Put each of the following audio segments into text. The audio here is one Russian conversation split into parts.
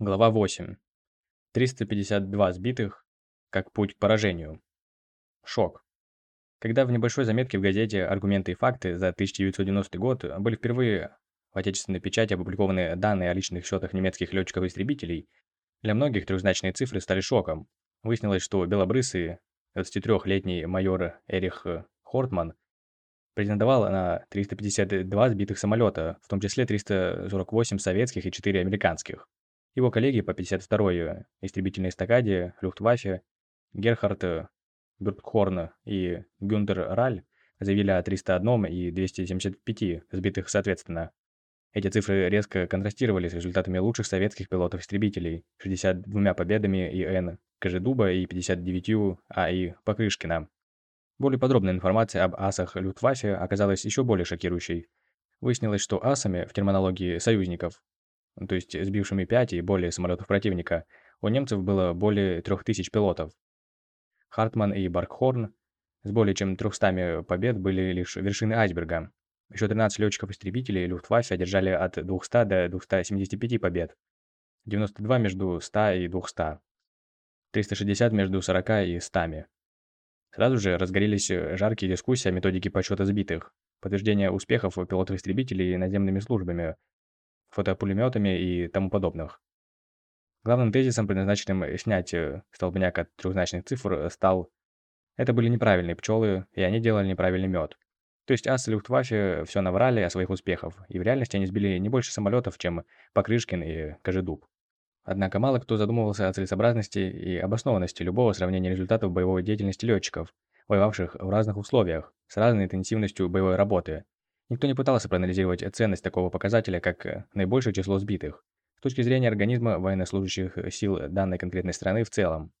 Глава 8. 352 сбитых, как путь к поражению. Шок. Когда в небольшой заметке в газете «Аргументы и факты» за 1990 год были впервые в отечественной печати опубликованы данные о личных счетах немецких летчиков-истребителей, для многих трехзначные цифры стали шоком. Выяснилось, что белобрысый 23-летний майор Эрих Хортман претендовал на 352 сбитых самолета, в том числе 348 советских и 4 американских. Его коллеги по 52-й истребительной эстакаде Люфтваффе Герхард Бюртхорн и Гюнтер Раль заявили о 301 и 275 сбитых соответственно. Эти цифры резко контрастировали с результатами лучших советских пилотов-истребителей 62 победами ИН Кожедуба и 59 АИ Покрышкина. Более подробная информация об асах Люфтваффе оказалась еще более шокирующей. Выяснилось, что асами в терминологии союзников то есть сбившими 5 и более самолетов противника, у немцев было более 3000 пилотов. Хартман и Баркхорн с более чем 300 побед были лишь вершины айсберга. Еще 13 летчиков-истребителей Люфтваффе одержали от 200 до 275 побед. 92 между 100 и 200. 360 между 40 и 100. Сразу же разгорелись жаркие дискуссии о методике подсчета сбитых, подтверждение успехов пилотов-истребителей наземными службами, фотопулеметами и тому подобных. Главным тезисом, предназначенным снять э, столбняк от трехзначных цифр, стал «это были неправильные пчелы, и они делали неправильный мед». То есть асы Люфтваффе все наврали о своих успехах, и в реальности они сбили не больше самолетов, чем Покрышкин и Кожедуб. Однако мало кто задумывался о целесообразности и обоснованности любого сравнения результатов боевой деятельности летчиков, воевавших в разных условиях, с разной интенсивностью боевой работы, Никто не пытался проанализировать ценность такого показателя, как э, наибольшее число сбитых, с точки зрения организма военнослужащих сил данной конкретной страны в целом.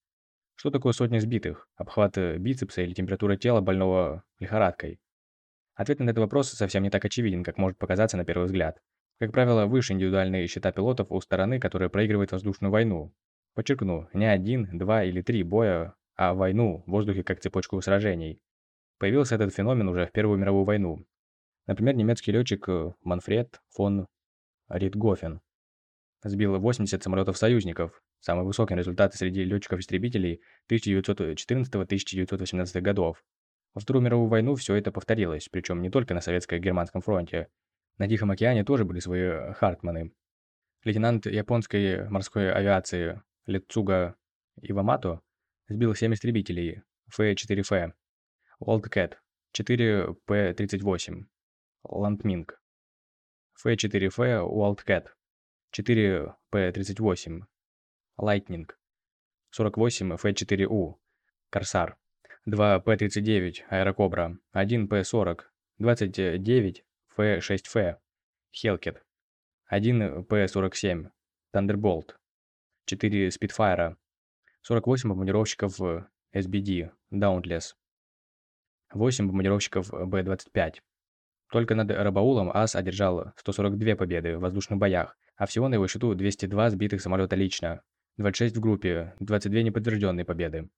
Что такое сотня сбитых? Обхват э, бицепса или температура тела больного лихорадкой? Ответ на этот вопрос совсем не так очевиден, как может показаться на первый взгляд. Как правило, выше индивидуальные счета пилотов у стороны, которая проигрывает воздушную войну. Подчеркну, не один, два или три боя, а войну в воздухе как цепочку сражений. Появился этот феномен уже в Первую мировую войну, Например, немецкий летчик э, Манфред фон Ритгофен сбил 80 самолетов союзников, самый высокий результат среди летчиков-истребителей 1914-1918 годов. Во Вторую мировую войну все это повторилось, причем не только на советско-германском фронте. На Тихом океане тоже были свои э, Хартманы. Лейтенант японской морской авиации Тэцудзо Ивамото сбил 7 истребителей F4F Wildcat, 4 P-38 Lightning. F4F Wildcat. 4 P38. Lightning. 48 F4U. Corsair. 2 P39 Аэрокобра. 1 P40. 29 F6F. Hellcat. 1 P47. Thunderbolt. 4 Спитфайра. 48 бомбардировщиков SBD. Dauntless. 8 бомбардировщиков B-25. Только над Рабаулом ас одержал 142 победы в воздушных боях, а всего на его счету 202 сбитых самолета лично, 26 в группе, 22 неподтвержденные победы.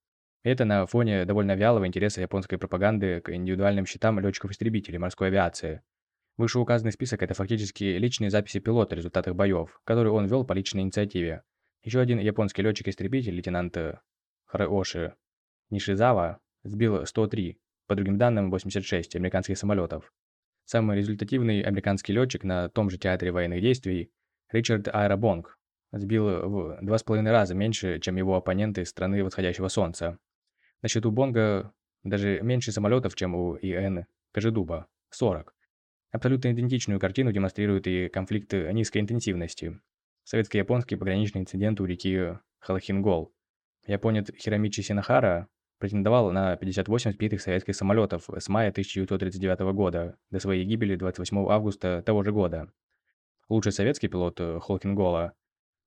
Это на фоне довольно вялого интереса японской пропаганды к индивидуальным счетам летчиков-истребителей морской авиации. Вышеуказанный список – это фактически личные записи пилота о результатах боев, которые он вел по личной инициативе. Еще один японский летчик-истребитель, лейтенант Хареоши Нишизава, сбил 103, по другим данным 86 американских самолетов. Самый результативный американский летчик на том же театре военных действий, Ричард Аэробонг, сбил в два с половиной раза меньше, чем его оппоненты страны восходящего солнца. На счету Бонга даже меньше самолетов, чем у ИН Кожедуба – 40. Абсолютно идентичную картину демонстрируют и конфликты низкой интенсивности. Советско-японский пограничный инцидент у реки Халахингол. Японец Хиромичи Синахара претендовал на 58 сбитых советских самолетов с мая 1939 года до своей гибели 28 августа того же года. Лучший советский пилот э, Холкингола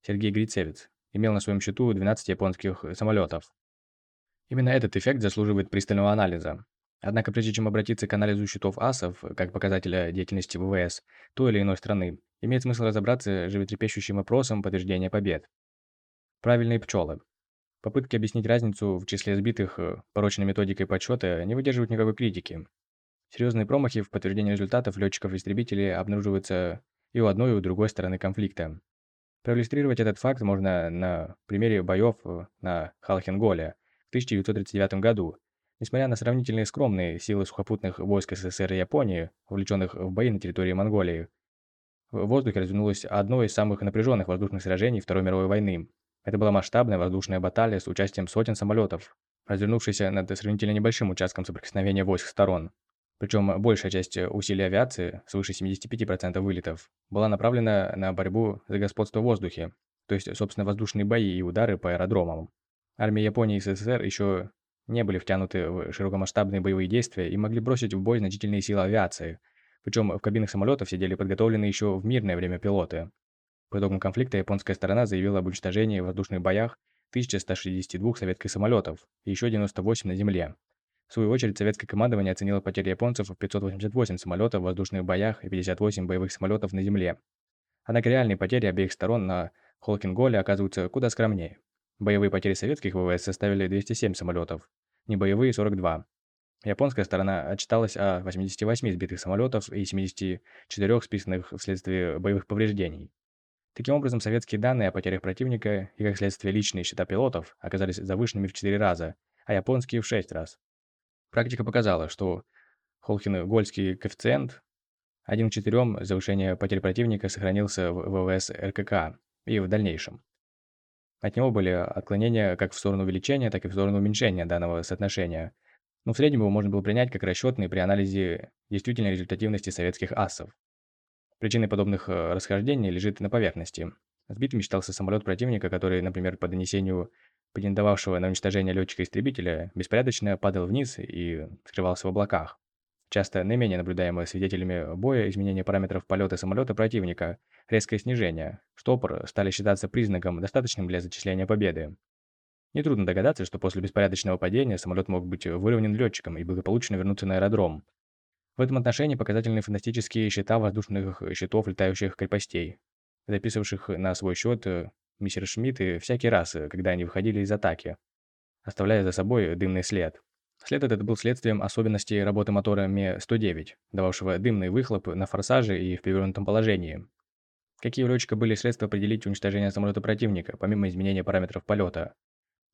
Сергей Грицевец имел на своем счету 12 японских самолетов. Именно этот эффект заслуживает пристального анализа. Однако прежде чем обратиться к анализу счетов асов как показателя деятельности ВВС той или иной страны, имеет смысл разобраться с животрепещущим вопросом подтверждения побед. Правильные пчелы. Попытки объяснить разницу в числе сбитых э, порочной методикой подсчета не выдерживают никакой критики. Серьезные промахи в подтверждении результатов летчиков-истребителей обнаруживаются и у одной, и у другой стороны конфликта. Проиллюстрировать этот факт можно на примере боев на Халхенголе в 1939 году. Несмотря на сравнительно скромные силы сухопутных войск СССР и Японии, вовлеченных в бои на территории Монголии, в воздухе развернулось одно из самых напряженных воздушных сражений Второй мировой войны. Это была масштабная воздушная баталия с участием сотен самолетов, развернувшаяся над сравнительно небольшим участком соприкосновения войск сторон. Причем большая часть усилий авиации, свыше 75% вылетов, была направлена на борьбу за господство в воздухе, то есть, собственно, воздушные бои и удары по аэродромам. Армии Японии и СССР еще не были втянуты в широкомасштабные боевые действия и могли бросить в бой значительные силы авиации. Причем в кабинах самолетов сидели подготовленные еще в мирное время пилоты. По итогам конфликта японская сторона заявила об уничтожении в воздушных боях 1162 советских самолетов и еще 98 на земле. В свою очередь, советское командование оценило потери японцев в 588 самолетов в воздушных боях и 58 боевых самолетов на земле. Однако реальные потери обеих сторон на Холкинголе оказываются куда скромнее. Боевые потери советских ВВС составили 207 самолетов, небоевые – 42. Японская сторона отчиталась о 88 сбитых самолетов и 74 списанных вследствие боевых повреждений. Таким образом, советские данные о потерях противника и, как следствие, личные счета пилотов оказались завышенными в 4 раза, а японские в 6 раз. Практика показала, что Холхин-Гольский коэффициент 1 к 4 завышение потерь противника сохранился в ВВС РКК и в дальнейшем. От него были отклонения как в сторону увеличения, так и в сторону уменьшения данного соотношения. Но в среднем его можно было принять как расчетный при анализе действительной результативности советских асов. Причиной подобных э, расхождений лежит на поверхности. Сбитым считался самолет противника, который, например, по донесению претендовавшего на уничтожение летчика-истребителя, беспорядочно падал вниз и скрывался в облаках. Часто наименее наблюдаемые свидетелями боя изменения параметров полета самолета противника, резкое снижение, штопор стали считаться признаком, достаточным для зачисления победы. Нетрудно догадаться, что после беспорядочного падения самолет мог быть выровнен летчиком и благополучно вернуться на аэродром. В этом отношении показательны фантастические счета воздушных щитов летающих крепостей, записывавших на свой счет мистер Шмидт всякий раз, э, когда они выходили из атаки, оставляя за собой дымный след. След этот был следствием особенностей работы мотора Ме-109, дававшего дымный выхлоп на форсаже и в перевернутом положении. Какие у летчика были средства определить уничтожение самолета противника, помимо изменения параметров полета?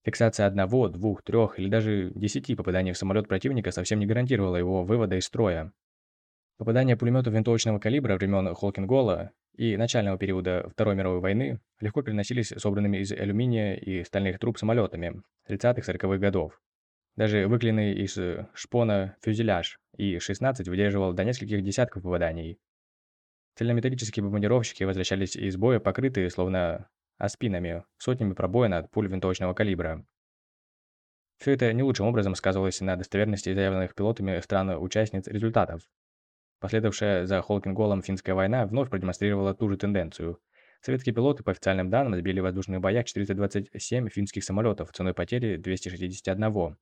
Фиксация одного, двух, трех или даже десяти попаданий в самолет противника совсем не гарантировала его вывода из строя. Попадания пулеметов винтовочного калибра времен Холкингола и начального периода Второй мировой войны легко переносились собранными из алюминия и стальных труб самолетами 30-40-х годов. Даже выклеенный из шпона фюзеляж И-16 выдерживал до нескольких десятков попаданий. Цельнометаллические бомбардировщики возвращались из боя покрытые, словно аспинами, сотнями пробоин от пуль винтовочного калибра. Все это не лучшим образом сказывалось на достоверности заявленных пилотами стран-участниц результатов. Последовавшая за Холкинголом финская война вновь продемонстрировала ту же тенденцию. Советские пилоты, по официальным данным, сбили в воздушных боях 427 финских самолетов ценой потери 261.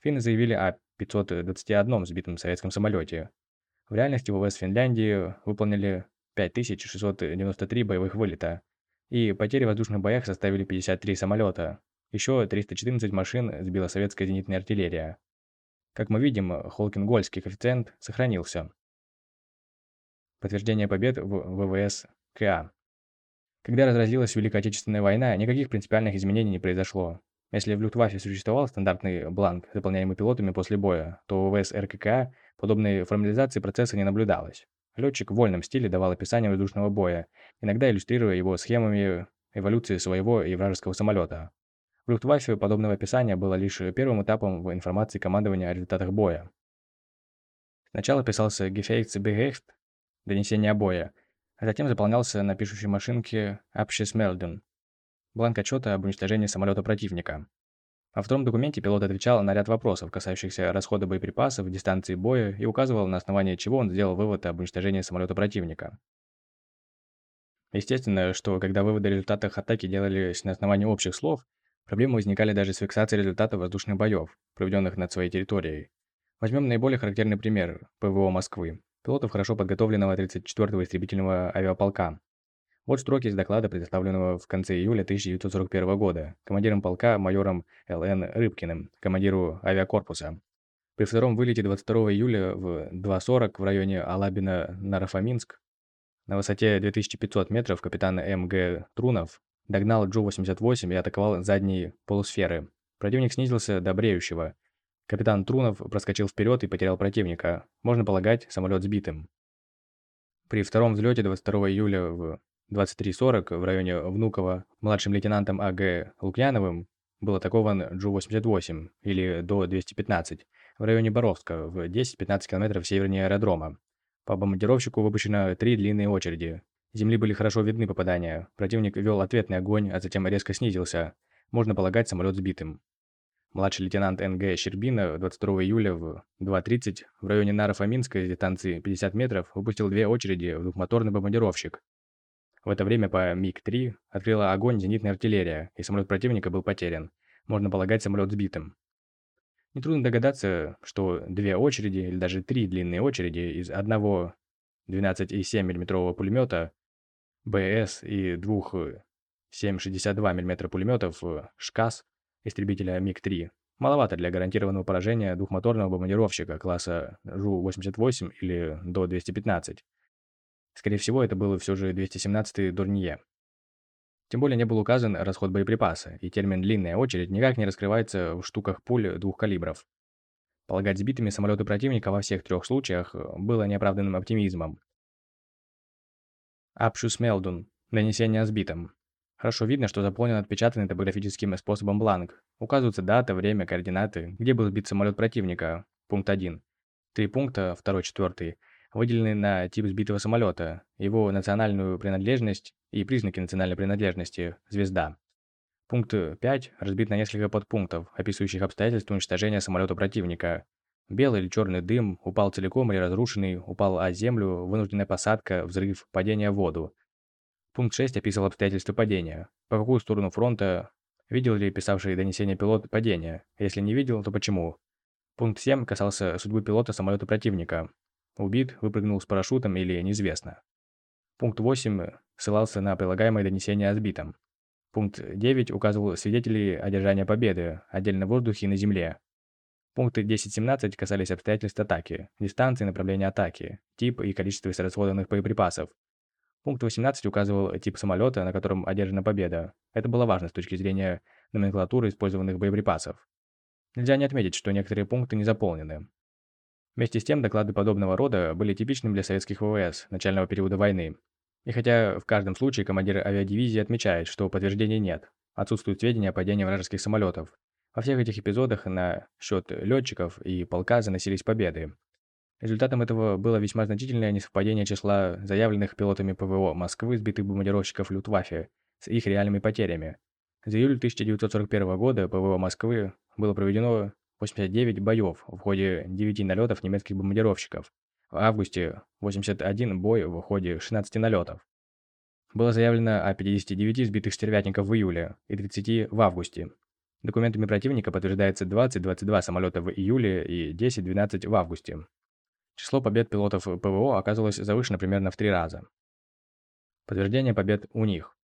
Финны заявили о 521 сбитом советском самолете. В реальности ВВС Финляндии выполнили 5693 боевых вылета, и потери в воздушных боях составили 53 самолета. Еще 314 машин сбила советская зенитная артиллерия. Как мы видим, Холкингольский коэффициент сохранился. Подтверждение побед в ВВС КА. Когда разразилась Великая Отечественная война, никаких принципиальных изменений не произошло. Если в Люфтваффе существовал стандартный бланк, заполняемый пилотами после боя, то в ВВС РКК подобной формализации процесса не наблюдалось. Летчик в вольном стиле давал описание воздушного боя, иногда иллюстрируя его схемами эволюции своего и вражеского самолета. В Люфтваффе подобного описания было лишь первым этапом в информации командования о результатах боя. Сначала писался Gefechtsbericht, донесение боя, а затем заполнялся на пишущей машинке Abschissmeldung, бланк отчета об уничтожении самолета противника. Во втором документе пилот отвечал на ряд вопросов, касающихся расхода боеприпасов, дистанции боя и указывал, на основании чего он сделал вывод об уничтожении самолета противника. Естественно, что когда выводы о результатах атаки делались на основании общих слов, проблемы возникали даже с фиксацией результатов воздушных боев, проведенных над своей территорией. Возьмем наиболее характерный пример – ПВО Москвы пилотов хорошо подготовленного 34-го истребительного авиаполка. Вот строки из доклада, предоставленного в конце июля 1941 года командиром полка майором Л.Н. Рыбкиным, командиру авиакорпуса. При втором вылете 22 июля в 2.40 в районе Алабина-Нарафаминск На высоте 2500 метров капитан М.Г. Трунов догнал Джу-88 и атаковал задние полусферы. Противник снизился до бреющего. Капитан Трунов проскочил вперед и потерял противника. Можно полагать, самолет сбитым. При втором взлете 22 июля в 23.40 в районе Внуково младшим лейтенантом А.Г. Лукьяновым был атакован Джу-88, или До-215, в районе Боровска, в 10-15 км севернее аэродрома. По бомбардировщику выпущено три длинные очереди. Земли были хорошо видны попадания. Противник вел ответный огонь, а затем резко снизился. Можно полагать, самолет сбитым. Младший лейтенант Н.Г. Щербина 22 июля в 2.30 в районе Наро-Фоминской с дистанции 50 метров выпустил две очереди в двухмоторный бомбардировщик. В это время по МиГ-3 открыла огонь зенитная артиллерия, и самолет противника был потерян. Можно полагать, самолет сбитым. Нетрудно догадаться, что две очереди, или даже три длинные очереди из одного 12,7 мм пулемета БС и двух 7,62 мм пулеметов ШКАС истребителя МиГ-3 маловато для гарантированного поражения двухмоторного бомбардировщика класса Жу-88 или До-215. Скорее всего, это было все же 217-й Дурнье. Тем более не был указан расход боеприпаса, и термин «длинная очередь» никак не раскрывается в штуках пуль двух калибров. Полагать сбитыми самолеты противника во всех трех случаях было неоправданным оптимизмом. Апшус Мелдун. Нанесение о сбитом. Хорошо видно, что заполнен отпечатанный топографическим способом бланк. Указываются дата, время, координаты, где был сбит самолет противника. Пункт 1. Три пункта, 2, 4 выделены на тип сбитого самолета, его национальную принадлежность и признаки национальной принадлежности – звезда. Пункт 5 разбит на несколько подпунктов, описывающих обстоятельства уничтожения самолета противника. Белый или черный дым, упал целиком или разрушенный, упал о землю, вынужденная посадка, взрыв, падение в воду. Пункт 6 описывал обстоятельства падения. По какую сторону фронта видел ли писавший донесение пилот падения? Если не видел, то почему? Пункт 7 касался судьбы пилота самолета противника. Убит, выпрыгнул с парашютом или неизвестно. Пункт 8 ссылался на прилагаемое донесение о сбитом. Пункт 9 указывал свидетелей одержания победы, отдельно в воздухе и на земле. Пункты 10-17 касались обстоятельств атаки, дистанции направления атаки, тип и количество израсходованных боеприпасов. Пункт 18 указывал тип самолета, на котором одержана победа. Это было важно с точки зрения номенклатуры использованных боеприпасов. Нельзя не отметить, что некоторые пункты не заполнены. Вместе с тем, доклады подобного рода были типичным для советских ВВС начального периода войны. И хотя в каждом случае командир авиадивизии отмечает, что подтверждений нет, отсутствуют сведения о падении вражеских самолетов, во всех этих эпизодах на счет летчиков и полка заносились победы. Результатом этого было весьма значительное несовпадение числа заявленных пилотами ПВО Москвы сбитых бомбардировщиков Люфтваффе с их реальными потерями. За июль 1941 года ПВО Москвы было проведено 89 боев в ходе 9 налетов немецких бомбардировщиков. В августе 81 бой в ходе 16 налетов. Было заявлено о 59 сбитых стервятников в июле и 30 в августе. Документами противника подтверждается 20-22 самолета в июле и 10-12 в августе. Число побед пилотов ПВО оказывалось завышено примерно в три раза. Подтверждение побед у них.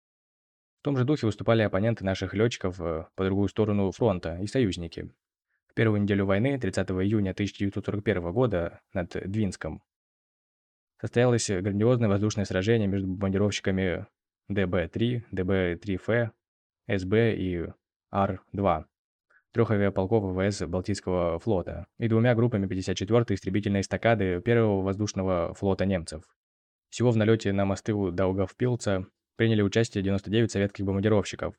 В том же духе выступали оппоненты наших летчиков э, по другую сторону фронта и союзники первую неделю войны, 30 июня 1941 года, над Двинском, состоялось грандиозное воздушное сражение между бомбардировщиками ДБ-3, ДБ-3Ф, СБ и Ар-2 трех авиаполков ВВС Балтийского флота и двумя группами 54-й истребительной эстакады первого воздушного флота немцев. Всего в налете на мосты у Даугавпилца приняли участие 99 советских бомбардировщиков,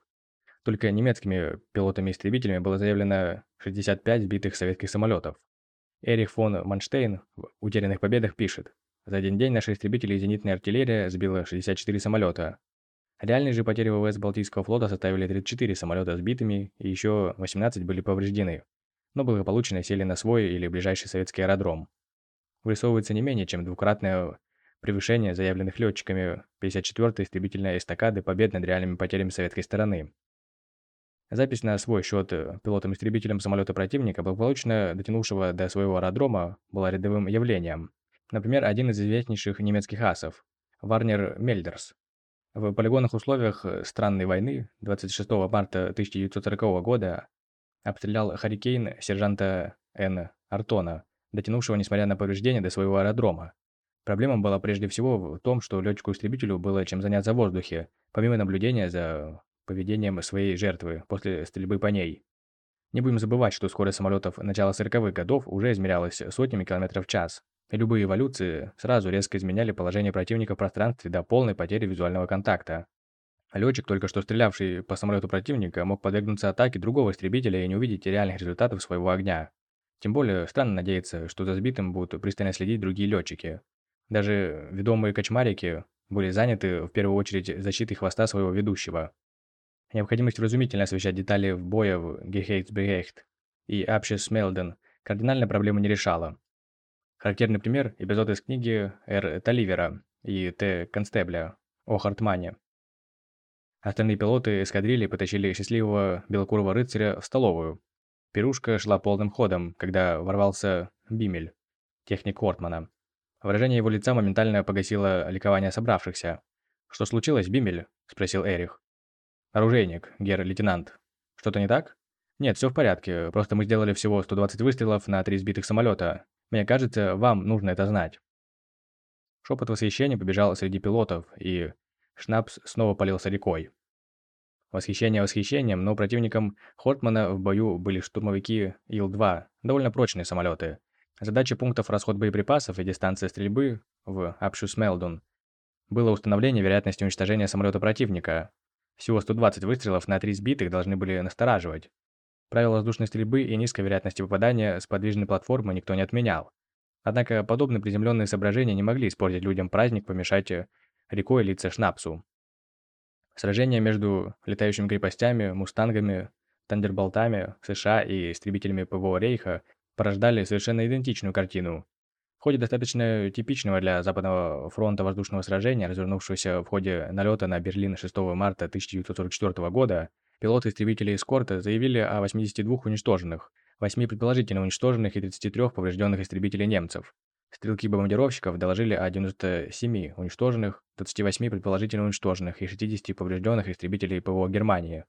только немецкими пилотами-истребителями было заявлено 65 сбитых советских самолетов. Эрих фон Манштейн в «Утерянных победах» пишет, «За один день наши истребители и зенитная артиллерия сбила 64 самолета. Реальные же потери ВВС Балтийского флота составили 34 самолета сбитыми и еще 18 были повреждены, но благополучно сели на свой или ближайший советский аэродром. Вырисовывается не менее чем двукратное превышение заявленных летчиками 54-й истребительной эстакады побед над реальными потерями советской стороны. Запись на свой счет э, пилотом-истребителем самолета противника, благополучно дотянувшего до своего аэродрома, была рядовым явлением. Например, один из известнейших немецких асов – Варнер Мельдерс. В полигонных условиях э, странной войны 26 марта 1940 года обстрелял «Харрикейн» сержанта Н. Артона, дотянувшего, несмотря на повреждения, до своего аэродрома. Проблема была прежде всего в том, что летчику-истребителю было чем заняться в воздухе, помимо наблюдения за поведением своей жертвы после стрельбы по ней. Не будем забывать, что скорость самолетов начала 40-х годов уже измерялась сотнями километров в час, и любые эволюции сразу резко изменяли положение противника в пространстве до полной потери визуального контакта. Летчик, только что стрелявший по самолету противника, мог подвергнуться атаке другого истребителя и не увидеть реальных результатов своего огня. Тем более, странно надеяться, что за сбитым будут пристально следить другие летчики. Даже ведомые кочмарики были заняты в первую очередь защитой хвоста своего ведущего. Необходимость вразумительно освещать детали в боя в и Апшес-Мелден кардинально проблему не решала. Характерный пример – эпизод из книги Р. Таливера и Т. Констебля о Хартмане. Остальные пилоты эскадрильи потащили счастливого белокурого рыцаря в столовую. Пирушка шла полным ходом, когда ворвался Бимель, техник Хортмана. Выражение его лица моментально погасило ликование собравшихся. «Что случилось, Бимель?» – спросил Эрих. «Оружейник, гер-лейтенант. Что-то не так?» «Нет, все в порядке. Просто мы сделали всего 120 выстрелов на три сбитых самолета. Мне кажется, вам нужно это знать». Шепот восхищения побежал среди пилотов, и Шнапс снова полился рекой. Восхищение восхищением, но противником Хортмана в бою были штурмовики Ил-2, довольно прочные самолеты. Задача пунктов расход боеприпасов и дистанция стрельбы в Апшус-Мелдун было установление вероятности уничтожения самолета противника. Всего 120 выстрелов на 3 сбитых должны были настораживать. Правила воздушной стрельбы и низкой вероятности попадания с подвижной платформы никто не отменял. Однако подобные приземленные соображения не могли испортить людям праздник, помешать рекой литься шнапсу. Сражения между летающими крепостями, мустангами, тандерболтами США и истребителями ПВО Рейха порождали совершенно идентичную картину. Ходе достаточно типичного для Западного фронта воздушного сражения, развернувшегося в ходе налета на Берлин 6 марта 1944 года, пилоты истребителей эскорта заявили о 82 уничтоженных, 8 предположительно уничтоженных и 33 поврежденных истребителей немцев. Стрелки бомбардировщиков доложили о 97 уничтоженных, 28 предположительно уничтоженных и 60 поврежденных истребителей ПВО Германии.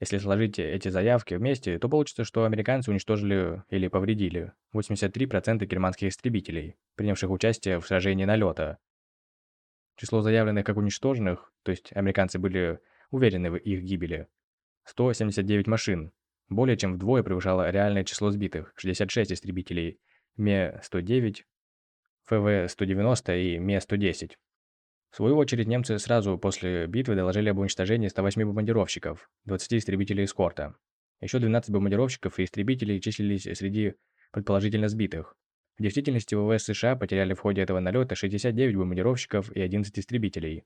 Если сложить эти заявки вместе, то получится, что американцы уничтожили или повредили 83% германских истребителей, принявших участие в сражении налета. Число заявленных как уничтоженных, то есть американцы были уверены в их гибели, 179 машин, более чем вдвое превышало реальное число сбитых – 66 истребителей Ме-109, ФВ-190 и Ме-110. В свою очередь, немцы сразу после битвы доложили об уничтожении 108 бомбардировщиков, 20 истребителей эскорта. Еще 12 бомбардировщиков и истребителей числились среди предположительно сбитых. В действительности ВВС США потеряли в ходе этого налета 69 бомбардировщиков и 11 истребителей.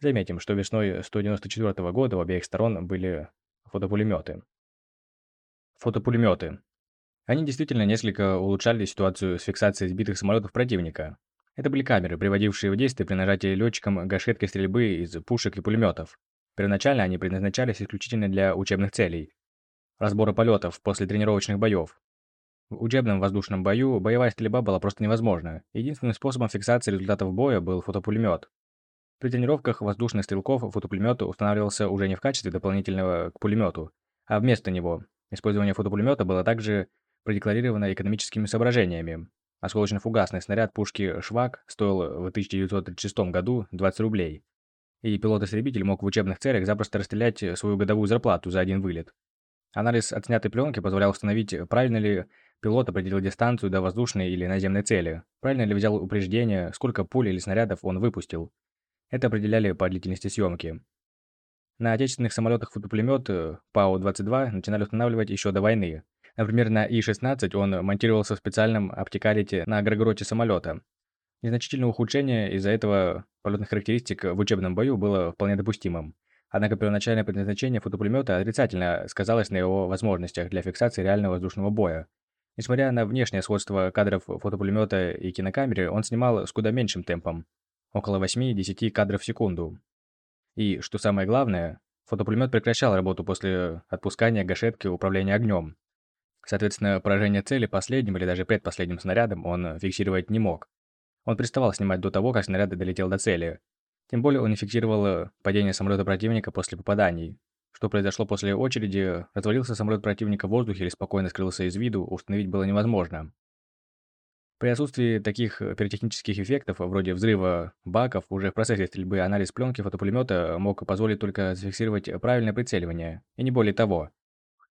Заметим, что весной 194 года у обеих сторон были фотопулеметы. Фотопулеметы они действительно несколько улучшали ситуацию с фиксацией сбитых самолетов противника. Это были камеры, приводившие в действие при нажатии летчиком гашеткой стрельбы из пушек и пулеметов. Первоначально они предназначались исключительно для учебных целей. Разбора полетов после тренировочных боев. В учебном воздушном бою боевая стрельба была просто невозможна. Единственным способом фиксации результатов боя был фотопулемет. При тренировках воздушных стрелков фотопулемет устанавливался уже не в качестве дополнительного к пулемету, а вместо него. Использование фотопулемета было также продекларировано экономическими соображениями. Осколочно-фугасный снаряд пушки «Швак» стоил в 1936 году 20 рублей. И пилот-истребитель мог в учебных целях запросто расстрелять свою годовую зарплату за один вылет. Анализ отснятой пленки позволял установить, правильно ли пилот определил дистанцию до воздушной или наземной цели, правильно ли взял упреждение, сколько пуль или снарядов он выпустил. Это определяли по длительности съемки. На отечественных самолетах фотопулемет ПАО-22 начинали устанавливать еще до войны, Например, на И-16 он монтировался в специальном оптикалите на агрогроте самолета. Незначительное ухудшение из-за этого полетных характеристик в учебном бою было вполне допустимым. Однако первоначальное предназначение фотопулемета отрицательно сказалось на его возможностях для фиксации реального воздушного боя. Несмотря на внешнее сходство кадров фотопулемета и кинокамеры, он снимал с куда меньшим темпом – около 8-10 кадров в секунду. И, что самое главное, фотопулемет прекращал работу после отпускания гашетки управления огнем. Соответственно, поражение цели последним или даже предпоследним снарядом он фиксировать не мог. Он приставал снимать до того, как снаряд долетел до цели. Тем более он не фиксировал э, падение самолета противника после попаданий. Что произошло после очереди, развалился самолет противника в воздухе или спокойно скрылся из виду, установить было невозможно. При отсутствии таких пиротехнических эффектов, вроде взрыва баков, уже в процессе стрельбы анализ пленки фотопулемета мог позволить только зафиксировать правильное прицеливание, и не более того.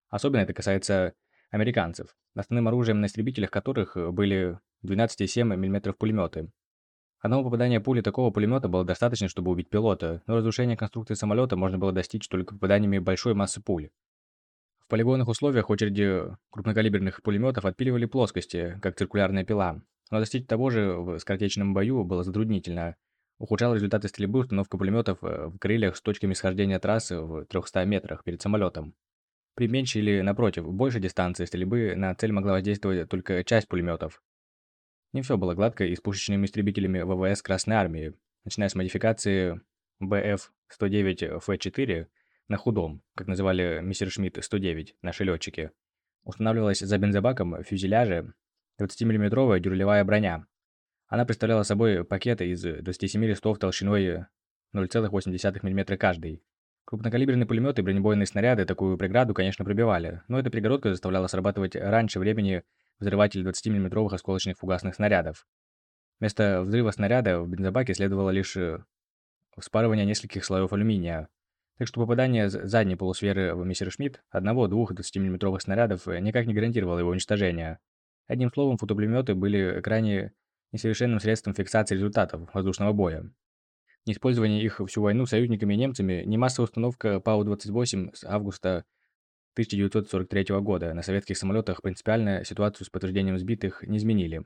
Особенно это касается американцев, основным оружием на истребителях которых были 12,7 мм пулеметы. Одного попадания пули такого пулемета было достаточно, чтобы убить пилота, но разрушение конструкции самолета можно было достичь только попаданиями большой массы пуль. В полигонных условиях очереди крупнокалиберных пулеметов отпиливали плоскости, как циркулярная пила, но достичь того же в скоротечном бою было затруднительно. Ухудшал результаты стрельбы установка пулеметов э, в крыльях с точками схождения трассы в 300 метрах перед самолетом. При меньшей или, напротив, большей дистанции стрельбы на цель могла воздействовать только часть пулеметов. Не все было гладко и с пушечными истребителями ВВС Красной Армии, начиная с модификации БФ-109Ф-4 на худом, как называли Мессершмитт-109 наши летчики. Устанавливалась за бензобаком в фюзеляже 20-мм дюралевая броня. Она представляла собой пакеты из 27 листов толщиной 0,8 мм каждый. Крупнокалиберные пулеметы и бронебойные снаряды такую преграду, конечно, пробивали, но эта перегородка заставляла срабатывать раньше времени взрыватель 20 мм осколочных фугасных снарядов. Вместо взрыва снаряда в бензобаке следовало лишь э, вспарывание нескольких слоев алюминия, так что попадание задней полусферы в Мессершмитт одного-двух 20-мм снарядов э, никак не гарантировало его уничтожение. Одним словом, фотопулеметы были крайне несовершенным средством фиксации результатов воздушного боя. Использование их всю войну союзниками и немцами, не массовая установка ПАУ-28 с августа 1943 года на советских самолетах принципиально ситуацию с подтверждением сбитых не изменили.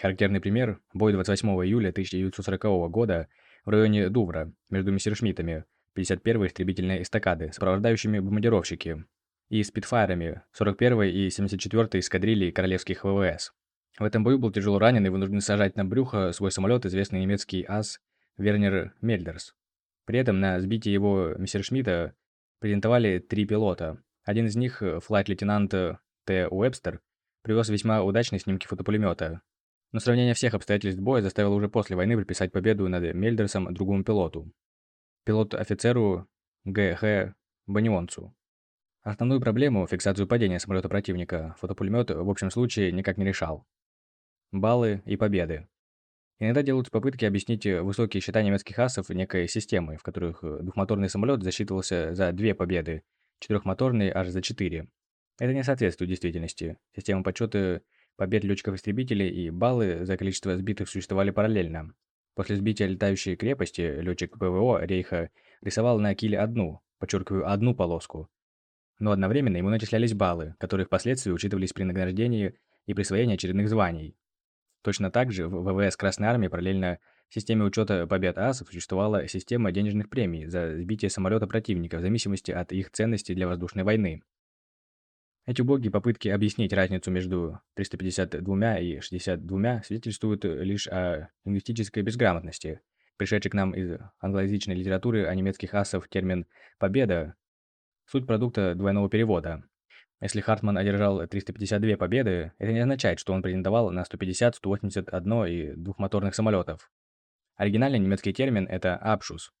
Характерный пример – бой 28 июля 1940 года в районе Дувра между мессершмиттами – 51-й истребительной эстакады, сопровождающими бомбардировщики, и спидфайрами 41-й и 74-й эскадрильи королевских ВВС. В этом бою был тяжело ранен и вынужден сажать на брюхо свой самолет известный немецкий ас Вернер Мельдерс. При этом на сбитие его Мессершмитта презентовали три пилота. Один из них, флайт-лейтенант Т. Уэбстер, привез весьма удачные снимки фотопулемета. Но сравнение всех обстоятельств боя заставило уже после войны приписать победу над Мельдерсом другому пилоту пилот-офицеру Г.Х. Банионцу. Основную проблему, фиксацию падения самолета противника, фотопулемет в общем случае никак не решал. Баллы и победы. Иногда делаются попытки объяснить высокие счета немецких асов некой системой, в которых двухмоторный самолет засчитывался за две победы, четырехмоторный аж за четыре. Это не соответствует действительности. Система подсчета побед летчиков-истребителей и баллы за количество сбитых существовали параллельно. После сбития летающей крепости летчик ПВО Рейха рисовал на киле одну, подчеркиваю, одну полоску. Но одновременно ему начислялись баллы, которые впоследствии учитывались при награждении и присвоении очередных званий. Точно так же в ВВС Красной Армии параллельно системе учета побед асов существовала система денежных премий за сбитие самолета противника в зависимости от их ценности для воздушной войны. Эти убогие попытки объяснить разницу между 352 и 62 свидетельствуют лишь о лингвистической безграмотности. Пришедший к нам из англоязычной литературы о немецких асов термин «победа» – суть продукта двойного перевода. Если Хартман одержал 352 победы, это не означает, что он претендовал на 150, 181 и двухмоторных самолетов. Оригинальный немецкий термин – это «абшус»,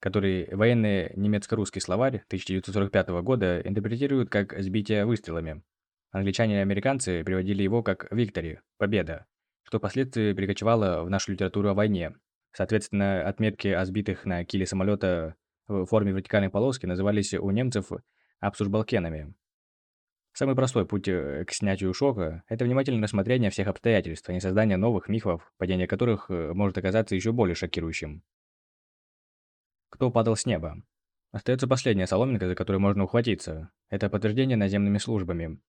который военный немецко-русский словарь 1945 года интерпретирует как «сбитие выстрелами». Англичане и американцы приводили его как «виктори» – «победа», что впоследствии перекочевало в нашу литературу о войне. Соответственно, отметки о сбитых на киле самолета в форме вертикальной полоски назывались у немцев абсурбалкенами. Самый простой путь э, к снятию шока – это внимательное рассмотрение всех обстоятельств, а не создание новых мифов, падение которых э, может оказаться еще более шокирующим кто падал с неба. Остается последняя соломинка, за которую можно ухватиться. Это подтверждение наземными службами.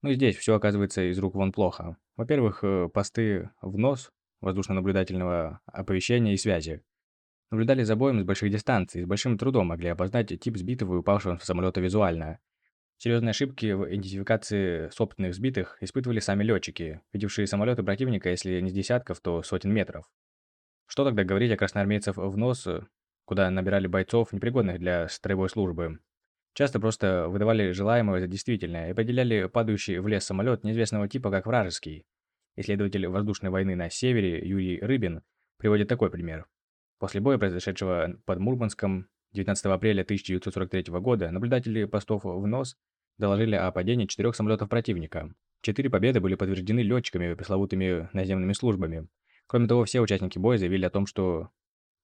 Но ну здесь все оказывается из рук вон плохо. Во-первых, э, посты в нос воздушно-наблюдательного оповещения и связи. Наблюдали за боем с больших дистанций, с большим трудом могли опознать тип сбитого и упавшего самолета визуально. Серьезные ошибки в идентификации собственных сбитых испытывали сами летчики, видевшие самолеты противника, если не с десятков, то сотен метров. Что тогда говорить о красноармейцев в нос, куда набирали бойцов, непригодных для строевой службы. Часто просто выдавали желаемое за действительное и определяли падающий в лес самолет неизвестного типа как вражеский. Исследователь воздушной войны на севере Юрий Рыбин приводит такой пример. После боя, произошедшего под Мурманском 19 апреля 1943 года, наблюдатели постов в НОС доложили о падении четырех самолетов противника. Четыре победы были подтверждены летчиками, пресловутыми наземными службами. Кроме того, все участники боя заявили о том, что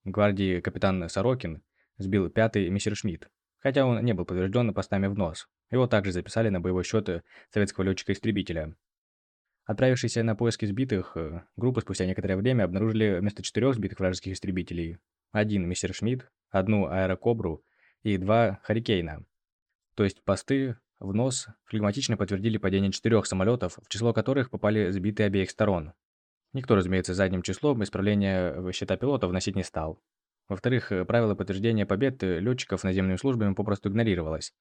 гвардии капитан Сорокин сбил пятый Мессершмитт, хотя он не был подтвержден постами в нос. Его также записали на боевой счет советского летчика-истребителя. Отправившиеся на поиски сбитых, э, группы спустя некоторое время обнаружили вместо четырех сбитых вражеских истребителей один Мессершмитт, одну Аэрокобру и два Харикейна. То есть посты в нос флегматично подтвердили падение четырех самолетов, в число которых попали сбитые обеих сторон. Никто, разумеется, задним числом исправления в счета пилота вносить не стал. Во-вторых, э, правило подтверждения побед э, летчиков наземными службами попросту игнорировалось.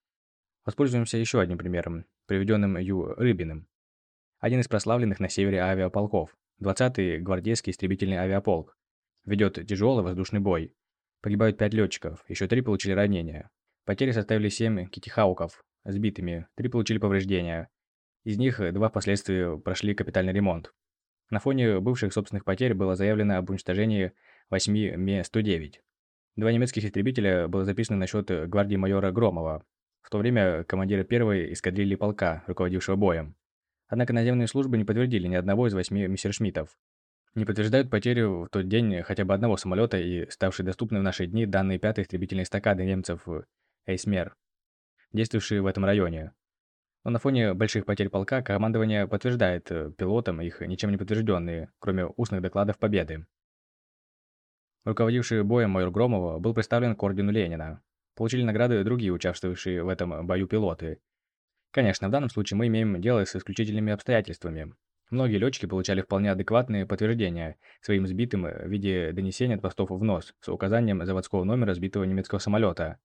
Воспользуемся еще одним примером, приведенным Ю. Рыбиным. Один из прославленных на севере авиаполков, 20-й гвардейский истребительный авиаполк, ведет тяжелый воздушный бой. Погибают пять летчиков, еще три получили ранения. Потери составили 7 китихауков, сбитыми, три получили повреждения. Из них два впоследствии прошли капитальный ремонт. На фоне бывших собственных потерь было заявлено об уничтожении 8 Ме-109. Два немецких истребителя было записано на счет гвардии майора Громова, в то время командира первой эскадрильи полка, руководившего боем. Однако наземные службы не подтвердили ни одного из восьми мессершмиттов. Не подтверждают потерю в тот день хотя бы одного самолета и ставшие доступны в наши дни данные пятой истребительной эстакады немцев Эйсмер, действовавшие в этом районе. Но на фоне больших потерь полка командование подтверждает э, пилотам их ничем не подтвержденные, кроме устных докладов победы. Руководивший боем майор Громова был представлен к ордену Ленина. Получили награды другие участвовавшие в этом бою пилоты. Конечно, в данном случае мы имеем дело с исключительными обстоятельствами. Многие летчики получали вполне адекватные подтверждения своим сбитым в виде донесения от постов в нос с указанием заводского номера сбитого немецкого самолета.